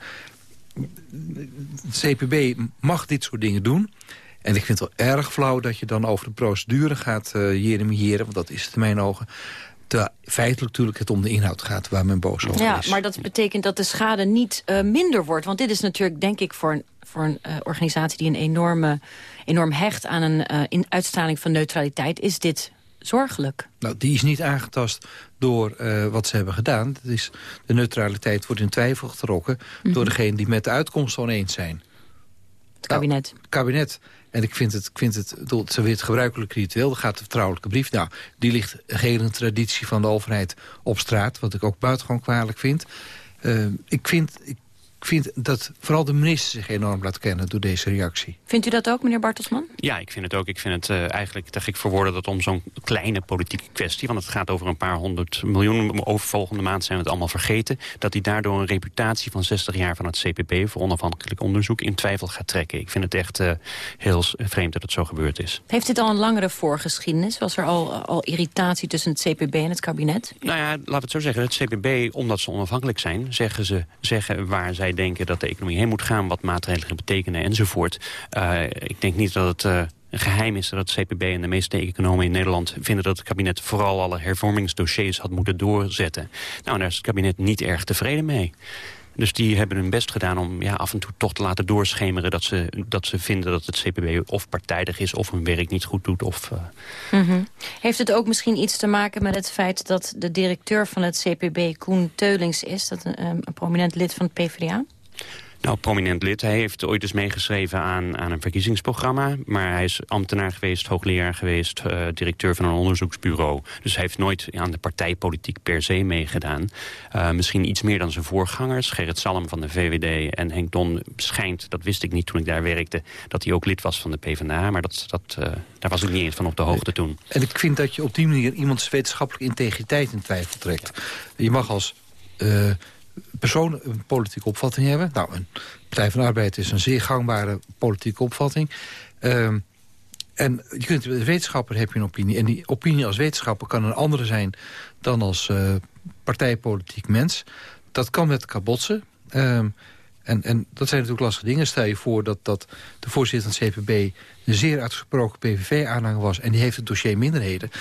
het CPB mag dit soort dingen doen. En ik vind het wel erg flauw dat je dan over de procedure gaat uh, jeremiëren. Want dat is het in mijn ogen. Terwijl feitelijk natuurlijk het om de inhoud gaat waar men boos over Ja, is. maar dat betekent dat de schade niet eh, minder wordt. Want dit is natuurlijk, denk ik, voor een, voor een eh, organisatie... die een enorme, enorm hecht aan een eh, in uitstraling van neutraliteit... is dit zorgelijk. Nou, die is niet aangetast door uh, wat ze hebben gedaan. Dat is, de neutraliteit wordt in twijfel getrokken... Mm -hmm. door degene die met de uitkomst oneens zijn. Het kabinet. Nou, kabinet. En ik vind het, ik vind het, is weer het gebruikelijk ritueel. Er gaat de vertrouwelijke brief. Nou, die ligt geheel een traditie van de overheid op straat. Wat ik ook buitengewoon kwalijk vind. Uh, ik vind... Ik, vind dat vooral de minister zich enorm laat kennen door deze reactie. Vindt u dat ook, meneer Bartelsman? Ja, ik vind het ook. Ik vind het uh, eigenlijk te gek voor woorden dat om zo'n kleine politieke kwestie... want het gaat over een paar honderd miljoen, over volgende maand zijn we het allemaal vergeten... dat hij daardoor een reputatie van 60 jaar van het CPB... voor onafhankelijk onderzoek in twijfel gaat trekken. Ik vind het echt uh, heel vreemd dat het zo gebeurd is. Heeft dit al een langere voorgeschiedenis? Was er al, al irritatie tussen het CPB en het kabinet? Nou ja, laten we het zo zeggen. Het CPB, omdat ze onafhankelijk zijn... zeggen ze zeggen waar zij denken dat de economie heen moet gaan... wat maatregelen betekenen enzovoort. Uh, ik denk niet dat het... Uh, een geheim is dat het CPB en de meeste economen in Nederland vinden dat het kabinet vooral alle hervormingsdossiers had moeten doorzetten. Nou, daar is het kabinet niet erg tevreden mee. Dus die hebben hun best gedaan om ja, af en toe toch te laten doorschemeren... dat ze, dat ze vinden dat het CPB of partijdig is of hun werk niet goed doet. Of, mm -hmm. Heeft het ook misschien iets te maken met het feit dat de directeur van het CPB Koen Teulings is? Dat een, een prominent lid van het PvdA? Nou, prominent lid. Hij heeft ooit eens meegeschreven aan, aan een verkiezingsprogramma. Maar hij is ambtenaar geweest, hoogleraar geweest, uh, directeur van een onderzoeksbureau. Dus hij heeft nooit aan de partijpolitiek per se meegedaan. Uh, misschien iets meer dan zijn voorgangers. Gerrit Salm van de VVD en Henk Don schijnt, dat wist ik niet toen ik daar werkte... dat hij ook lid was van de PvdA. Maar dat, dat, uh, daar was ik niet eens van op de hoogte toen. En ik vind dat je op die manier iemands wetenschappelijke integriteit in twijfel trekt. Je mag als personen een politieke opvatting hebben. Nou, een Partij van de Arbeid is een zeer gangbare politieke opvatting. Uh, en je kunt, als wetenschapper heb je een opinie. En die opinie als wetenschapper kan een andere zijn dan als uh, partijpolitiek mens. Dat kan met elkaar botsen. Uh, en, en dat zijn natuurlijk lastige dingen. Stel je voor dat, dat de voorzitter van het CPB... een zeer uitgesproken PVV-aanhanger was... en die heeft het dossier minderheden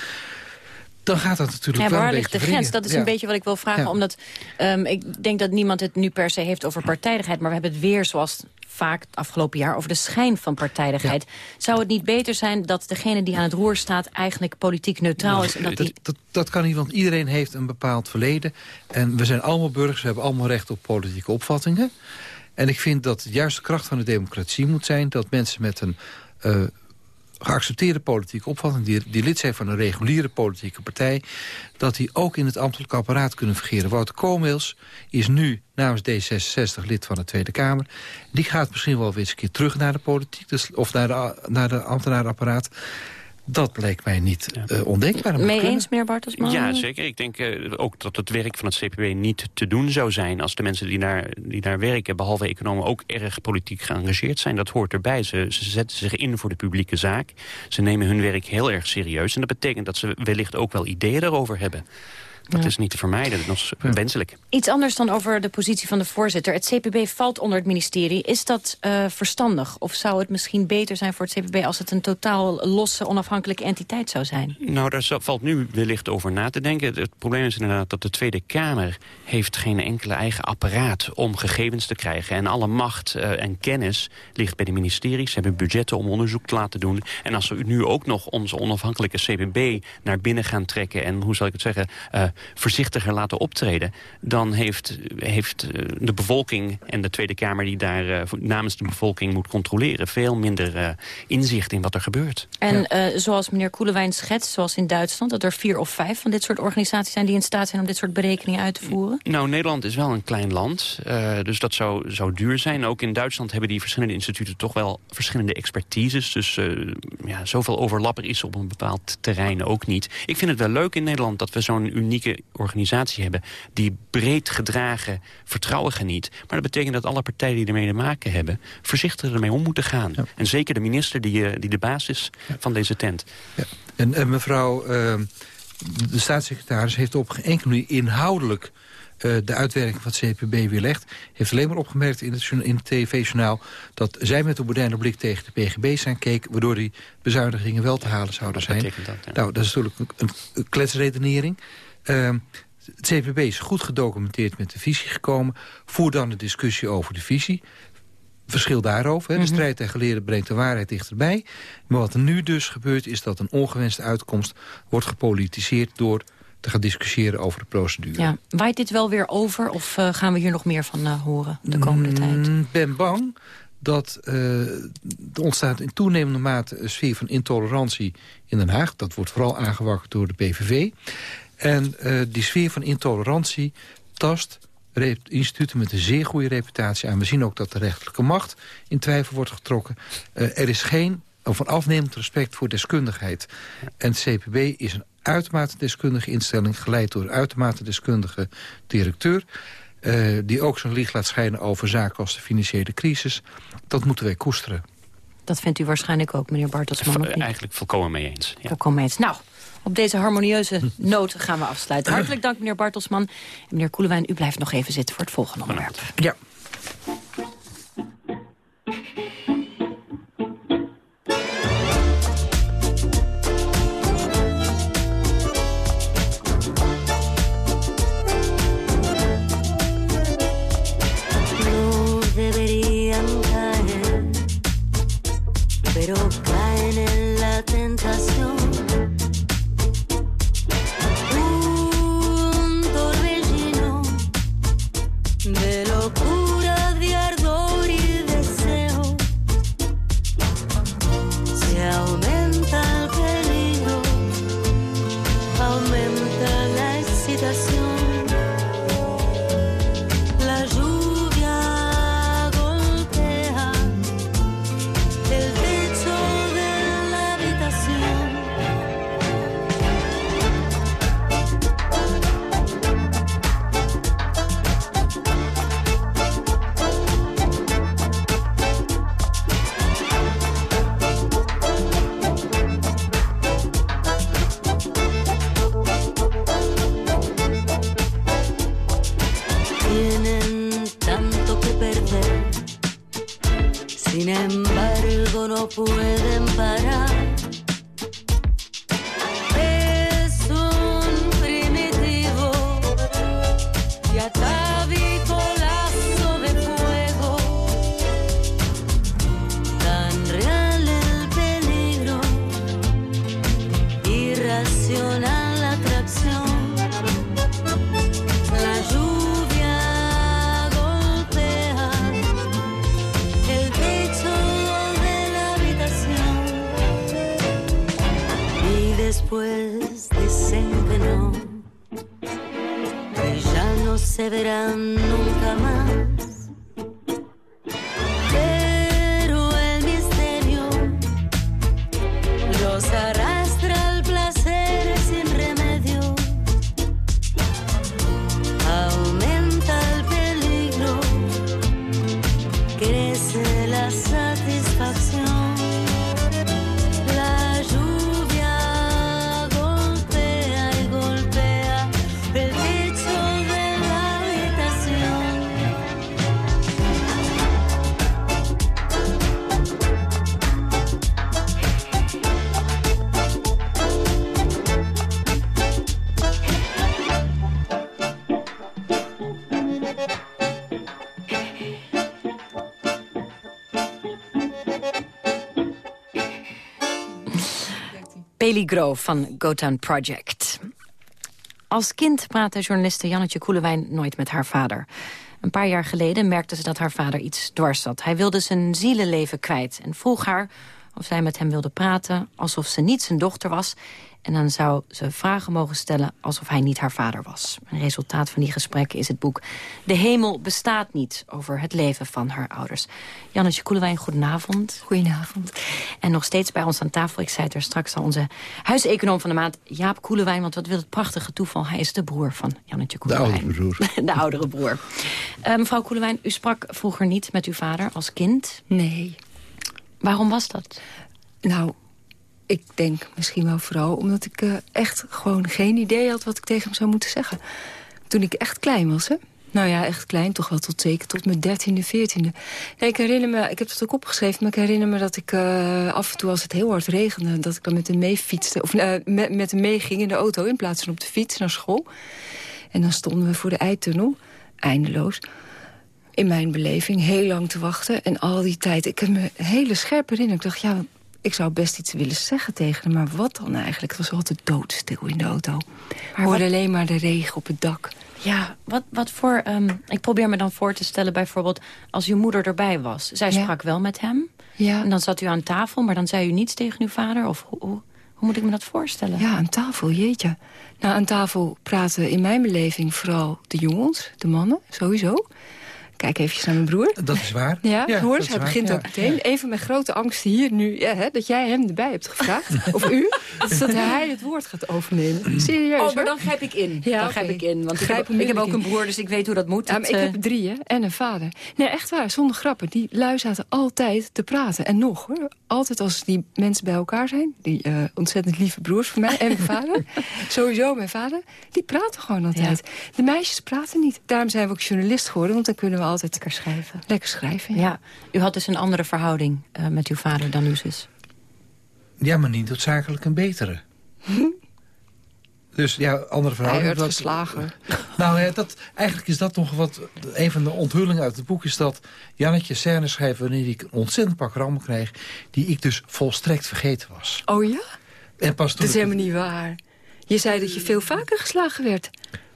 dan gaat dat natuurlijk ja, wel waar ligt de grens? Dat is ja. een beetje wat ik wil vragen. Ja. Omdat um, ik denk dat niemand het nu per se heeft over partijdigheid. Maar we hebben het weer, zoals vaak het afgelopen jaar, over de schijn van partijdigheid. Zou het niet beter zijn dat degene die aan het roer staat... eigenlijk politiek neutraal is? En dat, dat, die... dat, dat kan niet, want iedereen heeft een bepaald verleden. En we zijn allemaal burgers, we hebben allemaal recht op politieke opvattingen. En ik vind dat de juiste kracht van de democratie moet zijn... dat mensen met een uh, geaccepteerde politieke opvatting... Die, die lid zijn van een reguliere politieke partij... dat die ook in het ambtelijk apparaat kunnen fungeren. Wouter Koolmeels is nu namens D66 lid van de Tweede Kamer. Die gaat misschien wel weer eens een keer terug naar de politiek... Dus, of naar de, naar ambtenarenapparaat. Dat lijkt mij niet uh, ondenkbaar. Mee eens, meneer Bartelsman? Ja, zeker. Ik denk uh, ook dat het werk van het CPB niet te doen zou zijn... als de mensen die daar, die daar werken, behalve economen... ook erg politiek geëngageerd zijn. Dat hoort erbij. Ze, ze zetten zich in voor de publieke zaak. Ze nemen hun werk heel erg serieus. En dat betekent dat ze wellicht ook wel ideeën daarover hebben. Dat Ja. is niet te vermijden. Dat is wenselijk. Iets anders dan over de positie van de voorzitter. Het CPB valt onder het ministerie. Is dat uh, verstandig? Of zou het misschien beter zijn voor het CPB... als het een totaal losse, onafhankelijke entiteit zou zijn? Nou, daar valt nu wellicht over na te denken. Het probleem is inderdaad dat de Tweede Kamer... heeft geen enkele eigen apparaat om gegevens te krijgen. En alle macht uh, en kennis ligt bij de ministeries. Ze hebben budgetten om onderzoek te laten doen. En als we nu ook nog onze onafhankelijke CPB naar binnen gaan trekken... en hoe zal ik het zeggen, uh, voorzichtiger laten optreden... dan heeft, heeft uh, de bevolking en de Tweede Kamer... die daar uh, namens de bevolking moet controleren... veel minder uh, inzicht in wat er gebeurt. En ja. zoals meneer Koelewijn schetst, zoals in Duitsland... dat er vier of vijf van dit soort organisaties zijn... die in staat zijn om dit soort berekeningen uit te voeren? Nou, Nederland is wel een klein land, dus dat zou, zou duur zijn. Ook in Duitsland hebben die verschillende instituten toch wel verschillende expertises. Dus ja, zoveel overlap er is op een bepaald terrein ook niet. Ik vind het wel leuk in Nederland dat we zo'n organisatie hebben... die breed gedragen vertrouwen geniet. Maar dat betekent dat alle partijen die ermee te maken hebben... voorzichtig ermee om moeten gaan. Ja. En zeker de minister die, die de baas is ja. van deze tent. Ja. En, en, mevrouw, uh, de staatssecretaris heeft op geen enkele manier inhoudelijk... Uh, de uitwerking van het CPB weerlegd. heeft alleen maar opgemerkt in het, tv-journaal... dat zij met een moderne blik tegen de PGB's aan keek... waardoor die bezuinigingen wel te halen zouden zijn. Dat, ja. Nou, dat is natuurlijk een, een kletsredenering. Uh, het CPB is goed gedocumenteerd met de visie gekomen. Voer dan een discussie over de visie. Verschil daarover. Hè. De strijd tegen leren brengt de waarheid dichterbij. Maar wat er nu dus gebeurt is dat een ongewenste uitkomst... wordt gepolitiseerd door te gaan discussiessiëren over de procedure. Ja. Waait dit wel weer over of uh, gaan we hier nog meer van uh, horen de komende mm, tijd? Ik ben bang dat uh, er ontstaat in toenemende mate een sfeer van intolerantie in Den Haag. Dat wordt vooral aangewakkerd door de PVV. En uh, die sfeer van intolerantie tast instituten met een zeer goede reputatie aan. We zien ook dat de rechterlijke macht in twijfel wordt getrokken. Uh, er is geen of een afnemend respect voor deskundigheid. En het CPB is een uitermate deskundige instelling... geleid door een uitermate deskundige directeur... Uh, die ook zijn licht laat schijnen over zaken als de financiële crisis. Dat moeten wij koesteren. Dat vindt u waarschijnlijk ook, meneer Bartelsman, Eigenlijk volkomen mee eens. Ja. Volkomen mee eens. Nou, op deze harmonieuze noot gaan we afsluiten. Hartelijk dank, meneer Bartelsman. En meneer Koelewijn, u blijft nog even zitten voor het volgende onderwerp. Ja. después desenvenó, que ya no se verán nunca más. Van Gotown Project. Als kind praatte journaliste Jannetje Koelewijn nooit met haar vader. Een paar jaar geleden merkte ze dat haar vader iets dwars zat. Hij wilde zijn zielenleven kwijt en vroeg haar of zij met hem wilde praten... alsof ze niet zijn dochter was en dan zou ze vragen mogen stellen alsof hij niet haar vader was. Een resultaat van die gesprekken is het boek De Hemel bestaat niet... over het leven van haar ouders. Jannetje Koelewijn, goedenavond. Goedenavond. En nog steeds bij ons aan tafel, ik zei het er straks al... onze huiseconoom van de maand, Jaap Koelewijn. Want wat wil het prachtige toeval, hij is de broer van Jannetje Koelewijn. De oudere broer. de oudere broer. Uh, mevrouw Koelewijn, u sprak vroeger niet met uw vader als kind? Nee. Waarom was dat? Nou, ik denk misschien wel vooral omdat ik uh, echt gewoon geen idee had... wat ik tegen hem zou moeten zeggen. Toen ik echt klein was, hè. Nou ja, echt klein, toch wel tot zeker tot mijn dertiende, veertiende. Ik herinner me, ik heb het ook opgeschreven... maar ik herinner me dat ik uh, af en toe als het heel hard regende... dat ik dan met hem mee fietste, of uh, met, met hem meeging in de auto... in plaats van op de fiets naar school. En dan stonden we voor de eitunnel, eindeloos in mijn beleving heel lang te wachten. En al die tijd, ik heb me hele scherp herinnerd. Ik dacht, ja, ik zou best iets willen zeggen tegen hem, maar wat dan eigenlijk? Het was altijd doodstil in de auto. Maar hoorde alleen maar de regen op het dak. Ja, wat, wat voor... Um, ik probeer me dan voor te stellen bijvoorbeeld als uw moeder erbij was. Zij sprak wel met hem. Ja. En dan zat u aan tafel, maar dan zei u niets tegen uw vader? Of hoe, hoe, Hoe moet ik me dat voorstellen? Ja, aan tafel, jeetje. Nou, aan tafel praten in mijn beleving vooral de jongens, de mannen, sowieso. Kijk even naar mijn broer. Dat is waar. Ja, Ja, is hij waar, begint ja. ook meteen. Een van mijn grote angsten hier nu, ja, hè, dat jij hem erbij hebt gevraagd. of u. Dat is dat hij het woord gaat overnemen. Serieus, Oh, maar dan grijp ik in. Ja, dan grijp ik in. Want ik heb, ik heb ook een broer, dus ik weet hoe dat moet. Ja, maar Het, ik eh, heb drie, hè? En een vader. Nee, echt waar, zonder grappen. Die lui zaten altijd te praten. En nog, hoor. Altijd als die mensen bij elkaar zijn. Die eh, ontzettend lieve broers van mij en mijn vader. Sowieso mijn vader. Die praten gewoon altijd. De meisjes praten niet. Daarom zijn we ook journalist geworden. Want dan kunnen we altijd... Lekker schrijven. Lekker schrijven, ja. Ja, u had dus een andere verhouding eh, met uw vader dan uw zus. Ja, maar niet noodzakelijk een betere. Dus ja, andere Hij verhouding. werd dat- geslagen. Nou ja, dat, eigenlijk is dat nog wat... Een van de onthullingen uit het boek is dat... Jannetje scène schrijft wanneer ik een ontzettend pak rammen kreeg... die ik dus volstrekt vergeten was. Oh ja? En pas Dat is ik- helemaal niet waar. Je zei dat je veel vaker geslagen werd.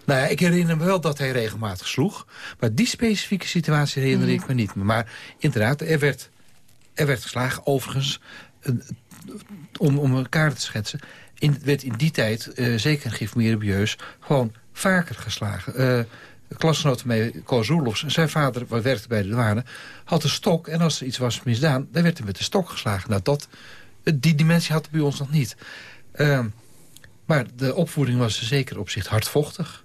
Nou ja, ik herinner me wel dat hij regelmatig sloeg. Maar die specifieke situatie herinner Mhm. ik me niet. Maar inderdaad, er werd, er werd geslagen. Overigens, een- om, om elkaar te schetsen... In, werd in die tijd, eh, zeker in Gifmeer Bieus... gewoon vaker geslagen. Eh klasgenoot van mij, Koos Roelofs, zijn vader wat werkte bij de douane... had een stok en als er iets was misdaan, dan werd hij met de stok geslagen. Nou, dat, die dimensie had bij ons nog niet. Ehm, maar de opvoeding was zeker op zich hardvochtig.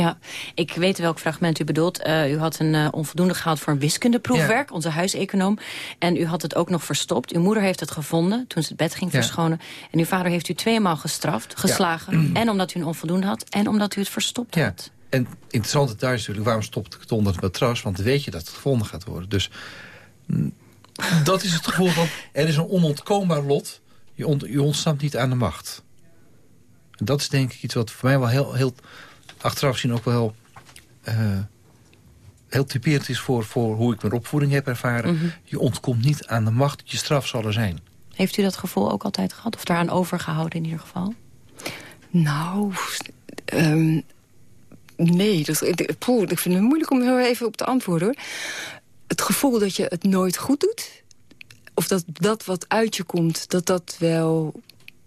Ja, ik weet welk fragment u bedoelt. Eh, u had een eh, onvoldoende gehaald voor een wiskundeproefwerk, onze huiseconoom. En u had het ook nog verstopt. Uw moeder heeft het gevonden toen ze het bed ging Ja. verschonen. En uw vader heeft u tweemaal gestraft, geslagen. En omdat u een onvoldoende had en omdat u het verstopt Ja. had. En interessant detail is natuurlijk, waarom stopt ik het onder het matras? Want weet je dat het gevonden gaat worden. Dus mm, dat is het gevoel van, er is een onontkoombaar lot. Je, je ontsnapt niet aan de macht. En dat is denk ik iets wat voor mij wel heel, heel achteraf gezien ook wel heel, eh, heel typerend is voor, voor hoe ik mijn opvoeding heb ervaren. Mhm. Je ontkomt niet aan de macht, je straf zal er zijn. Heeft u dat gevoel ook altijd gehad? Of daaraan overgehouden in ieder geval? Nou, ehm, nee. Dat, ik, poeh, ik vind het moeilijk om er even op te antwoorden. hoor. Het gevoel dat je het nooit goed doet... of dat dat wat uit je komt, dat dat wel...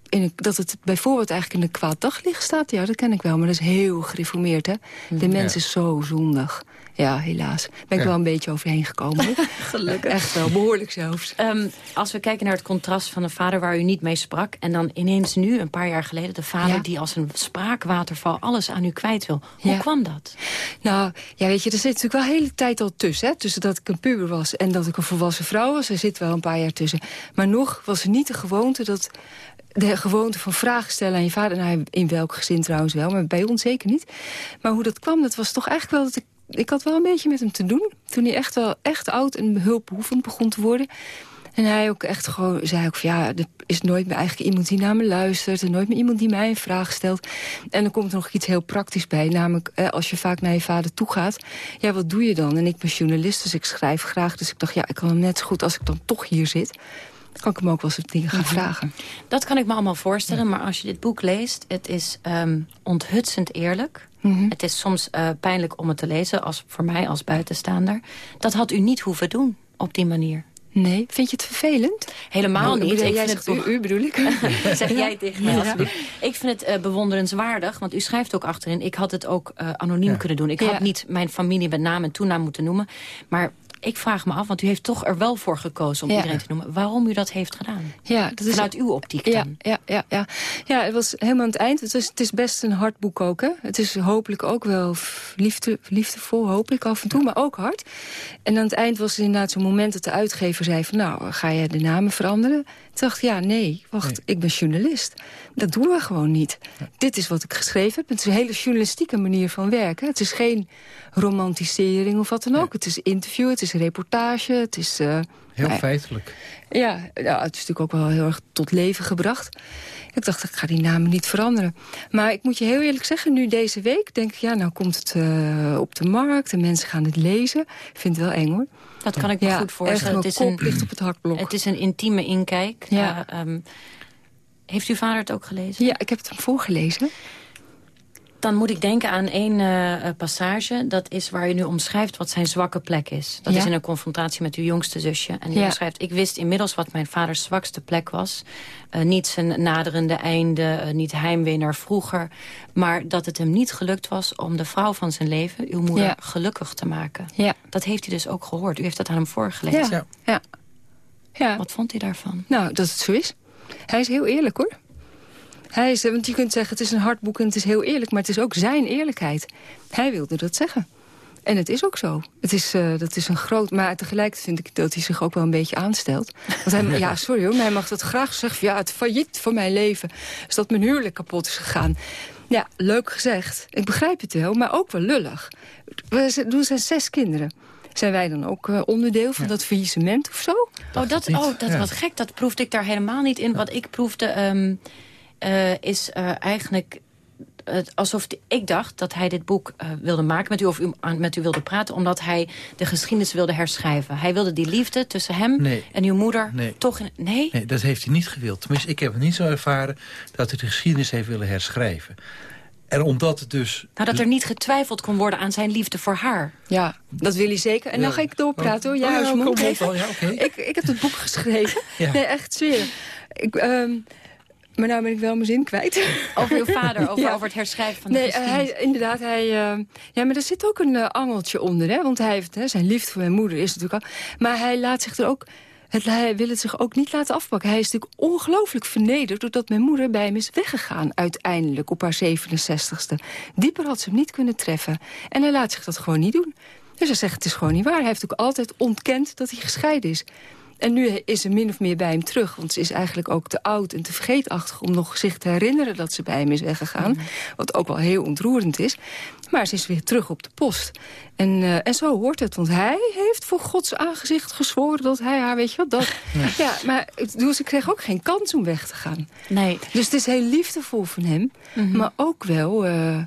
In een, dat het bijvoorbeeld eigenlijk in een kwaad daglicht staat... ja, dat ken ik wel, maar dat is heel gereformeerd, hè. De Mhm. mens Ja. is zo zondig. Ja, helaas. Ben ik Ja. wel een beetje overheen gekomen. Gelukkig. Echt wel, behoorlijk zelfs. Ehm, als we kijken naar het contrast van een vader waar u niet mee sprak... en dan ineens nu, een paar jaar geleden, de vader Ja. die als een spraakwaterval alles aan u kwijt wil. Hoe Ja. kwam dat? Nou, ja, weet je, er zit natuurlijk wel een hele tijd al tussen. Hè? Tussen dat ik een puber was en dat ik een volwassen vrouw was. Er zit wel een paar jaar tussen. Maar nog was er niet de gewoonte dat... De gewoonte van vragen stellen aan je vader. Nou, in welk gezin trouwens wel, maar bij ons zeker niet. Maar hoe dat kwam, dat was toch eigenlijk wel... dat ik, ik had wel een beetje met hem te doen. Toen hij echt wel echt oud en hulpbehoevend begon te worden. En hij ook echt gewoon zei ook van ja, er is nooit meer eigenlijk iemand die naar me luistert. En nooit meer iemand die mij een vraag stelt. En dan komt er nog iets heel praktisch bij. Namelijk, eh, als je vaak naar je vader toe gaat. Ja, wat doe je dan? En ik ben journalist, dus ik schrijf graag. Dus ik dacht, ja, ik kan hem net zo goed als ik dan toch hier zit. Kan ik hem ook wel eens dingen gaan vragen. Dat kan ik me allemaal voorstellen, maar als je dit boek leest... het is ehm, onthutsend eerlijk. Het is soms eh, pijnlijk om het te lezen, als, voor mij als buitenstaander. Dat had u niet hoeven doen op die manier. Nee, vind je het vervelend? Helemaal Nou, niet. bedoel, Ik jij vind het u, u bedoel ik. zeg jij tegen mij Ja. Ik vind het eh, bewonderenswaardig, want u schrijft ook achterin... ik had het ook eh, anoniem kunnen doen. Ik had niet mijn familie met naam en toenaam moeten noemen. Maar ik vraag me af, want u heeft toch er wel voor gekozen... om Ja. iedereen te noemen, waarom u dat heeft gedaan. Ja, dat is Vanuit uw optiek ja, dan. Ja, ja, ja. ja, het was helemaal aan het eind. Het is, het is best een hard boek ook. Hè? Het is hopelijk ook wel liefde, liefdevol, hopelijk af en toe, maar ook hard. En aan het eind was er inderdaad zo'n moment dat de uitgever zei van... nou, ga je de namen veranderen? Toen dacht ja, nee, wacht, ik ben journalist. Dat doen we gewoon niet. Dit is wat ik geschreven heb. Het is een hele journalistieke manier van werken. Het is geen romantisering of wat dan ook. Het is interview, het is reportage, het is... eh, Heel ja, feitelijk. ja, ja, het is natuurlijk ook wel heel erg tot leven gebracht. Ik dacht, ik ga die namen niet veranderen. Maar ik moet je heel eerlijk zeggen, nu deze week denk ik... ja, nou komt het eh, op de markt en mensen gaan het lezen. Ik vind het wel eng, hoor. Dat kan ik me Ja, goed voorstellen. Het is, een, ligt op het hartblok. het is een intieme inkijk. Ja. Eh, ehm, heeft uw vader het ook gelezen? Ja, ik heb het hem voorgelezen. Dan moet ik denken aan één uh, passage. Dat is waar je nu omschrijft wat zijn zwakke plek is. Dat Ja. is in een confrontatie met uw jongste zusje. En je Ja. omschrijft, ik wist inmiddels wat mijn vaders zwakste plek was. Uh, niet zijn naderende einde, uh, niet heimwee naar vroeger. Maar dat het hem niet gelukt was om de vrouw van zijn leven, uw moeder, Ja. gelukkig te maken. Ja. Dat heeft hij dus ook gehoord. U heeft dat aan hem voorgelezen. Ja. Ja. ja. Wat vond hij daarvan? Nou, dat het zo is. Hij is heel eerlijk, hoor. Hij is, want je kunt zeggen, het is een hard boek en het is heel eerlijk... maar het is ook zijn eerlijkheid. Hij wilde dat zeggen. En het is ook zo. Het is, uh, dat is een groot... Maar tegelijkertijd vind ik dat hij zich ook wel een beetje aanstelt. Want hij, ja, sorry hoor, maar hij mag dat graag zeggen. Ja, het failliet van mijn leven. is dat mijn huwelijk kapot is gegaan. Ja, leuk gezegd. Ik begrijp het wel, maar ook wel lullig. We doen zijn zes kinderen. Zijn wij dan ook uh, onderdeel van ja. dat faillissement of zo? Oh, dat, oh, dat ja. wat gek. Dat proefde ik daar helemaal niet in. Wat ik proefde um, uh, is uh, eigenlijk alsof ik dacht dat hij dit boek uh, wilde maken met u of u, met u wilde praten... omdat hij de geschiedenis wilde herschrijven. Hij wilde die liefde tussen hem nee. en uw moeder nee. toch... In, nee? nee, dat heeft hij niet gewild. Tenminste, ik heb het niet zo ervaren dat hij de geschiedenis heeft willen herschrijven. En omdat het dus... Nou, dat er niet getwijfeld kon worden aan zijn liefde voor haar. Ja, dat wil hij zeker. En dan ga ik doorpraten hoor. Ja, oh, ja, kom op, ja, okay. ik, ik heb het boek geschreven. ja. Nee, echt zweer. Ik... Um, maar nou ben ik wel mijn zin kwijt. Over uw vader, over, ja. over het herschrijven van de nee, geschiedenis. hij, inderdaad, hij... Uh, ja, maar er zit ook een uh, angeltje onder, hè. Want hij heeft, hè, zijn liefde voor mijn moeder is natuurlijk al... Maar hij laat zich er ook... Het, hij wil het zich ook niet laten afpakken. Hij is natuurlijk ongelooflijk vernederd... doordat mijn moeder bij hem is weggegaan uiteindelijk op haar 67ste. Dieper had ze hem niet kunnen treffen. En hij laat zich dat gewoon niet doen. Dus hij zegt, het is gewoon niet waar. Hij heeft ook altijd ontkend dat hij gescheiden is. En nu is ze min of meer bij hem terug. Want ze is eigenlijk ook te oud en te vergeetachtig... om nog zich te herinneren dat ze bij hem is weggegaan. Mm. Wat ook wel heel ontroerend is. Maar ze is weer terug op de post. En, uh, en zo hoort het. Want hij heeft voor Gods aangezicht gezworen dat hij haar... Weet je wat, dat... Ja, ja maar dus ze kreeg ook geen kans om weg te gaan. Nee. Dus het is heel liefdevol van hem. Mm -hmm. Maar ook wel... Uh,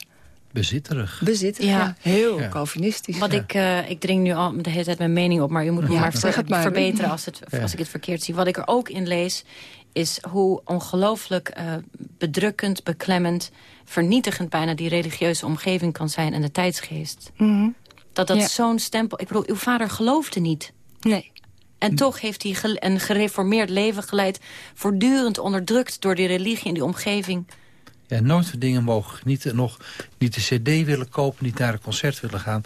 Bezitterig. Bezitterig, ja. ja. Heel ja. Calvinistisch. Wat ik, uh, ik dring nu al de hele tijd mijn mening op... maar u moet me ja, maar, ver, maar verbeteren als, het, als ik het verkeerd zie. Wat ik er ook in lees, is hoe ongelooflijk uh, bedrukkend, beklemmend... vernietigend bijna die religieuze omgeving kan zijn en de tijdsgeest. Mm -hmm. Dat dat zo'n stempel... Ik bedoel, uw vader geloofde niet. Nee. En toch heeft hij een gereformeerd leven geleid... voortdurend onderdrukt door die religie en die omgeving... Ja, nooit van dingen mogen genieten. Nog niet de cd willen kopen, niet naar een concert willen gaan.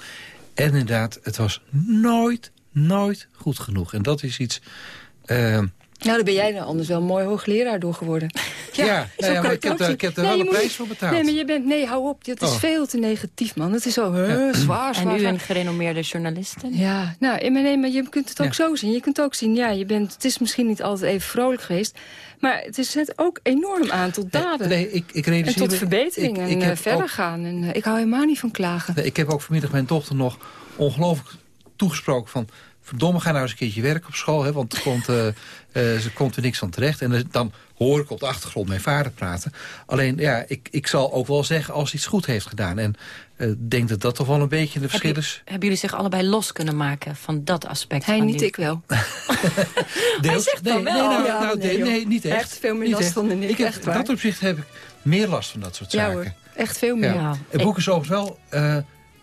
En inderdaad, het was nooit, nooit goed genoeg. En dat is iets... Uh, nou, daar ben jij nou anders wel een mooi hoogleraar door geworden. Ja, ja, nou ja maar ik heb, ik heb er nee, wel een prijs voor betaald. Nee, maar je bent... Nee, hou op. Dat is oh. veel te negatief, man. Het is zo uh, ja. zwaar, zwaar. En u een gerenommeerde journaliste? Ja, nou, nee, maar je kunt het ook ja. zo zien. Je kunt ook zien, ja, je bent... Het is misschien niet altijd even vrolijk geweest... Maar het zet ook enorm aan tot daden. Nee, ik, ik en tot verbetering ik, ik en uh, verder ook, gaan. En, uh, ik hou helemaal niet van klagen. Nee, ik heb ook vanmiddag mijn dochter nog ongelooflijk toegesproken van... verdomme, ga nou eens een keertje werken op school, hè, want er komt, uh, ze komt er niks van terecht. En dan hoor ik op de achtergrond mijn vader praten. Alleen, ja, ik, ik zal ook wel zeggen als hij iets goed heeft gedaan. En ik uh, denk dat dat toch wel een beetje de verschil is. Hebben jullie zich allebei los kunnen maken van dat aspect? Hij van niet, die... ik wel. Hij zegt nee, wel. Nee, nou, ja, nou, nee, nee, niet echt. Hij heeft veel meer last van dan ik, ik heb, echt In dat opzicht heb ik meer last van dat soort ja, zaken. Hoor, echt veel meer. Ja. Het boek is overigens wel uh,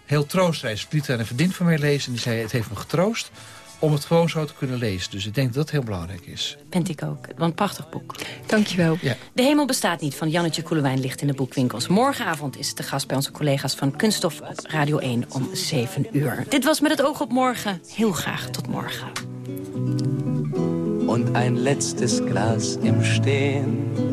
heel troostrijk. Liet en een vriendin van mij lezen en die zei... het heeft me getroost om het gewoon zo te kunnen lezen. Dus ik denk dat dat heel belangrijk is. Vind ik ook. Want een prachtig boek. Dankjewel. Ja. De hemel bestaat niet van Jannetje Koelewijn ligt in de boekwinkels. Morgenavond is het de gast bij onze collega's van Kunststof op Radio 1 om 7 uur. Dit was Met het oog op morgen. Heel graag tot morgen. Und ein letztes Glas im Stehen.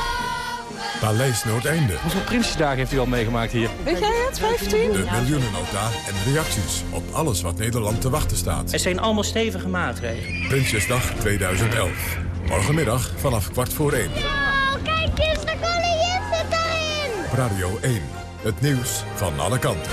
Paleis Noordeinde. Hoeveel Prinsjesdagen heeft u al meegemaakt hier? Weet jij het, 15? De miljoenennota en reacties op alles wat Nederland te wachten staat. Het zijn allemaal stevige maatregelen. Prinsjesdag 2011. Morgenmiddag vanaf kwart voor één. Oh, kijk eens, de koningin zit daarin! Radio 1. Het nieuws van alle kanten.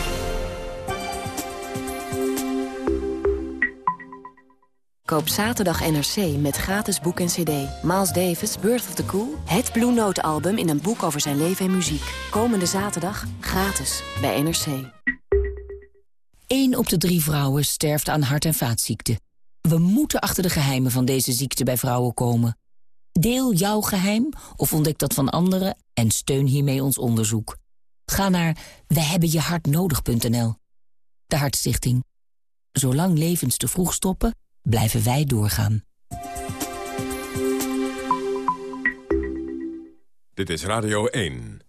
Koop zaterdag NRC met gratis boek en cd. Miles Davis, Birth of the Cool. Het Blue Note album in een boek over zijn leven en muziek. Komende zaterdag gratis bij NRC. 1 op de drie vrouwen sterft aan hart- en vaatziekten. We moeten achter de geheimen van deze ziekte bij vrouwen komen. Deel jouw geheim of ontdek dat van anderen en steun hiermee ons onderzoek. Ga naar wehebbenjehartnodig.nl. De Hartstichting. Zolang levens te vroeg stoppen, blijven wij doorgaan. Dit is Radio 1.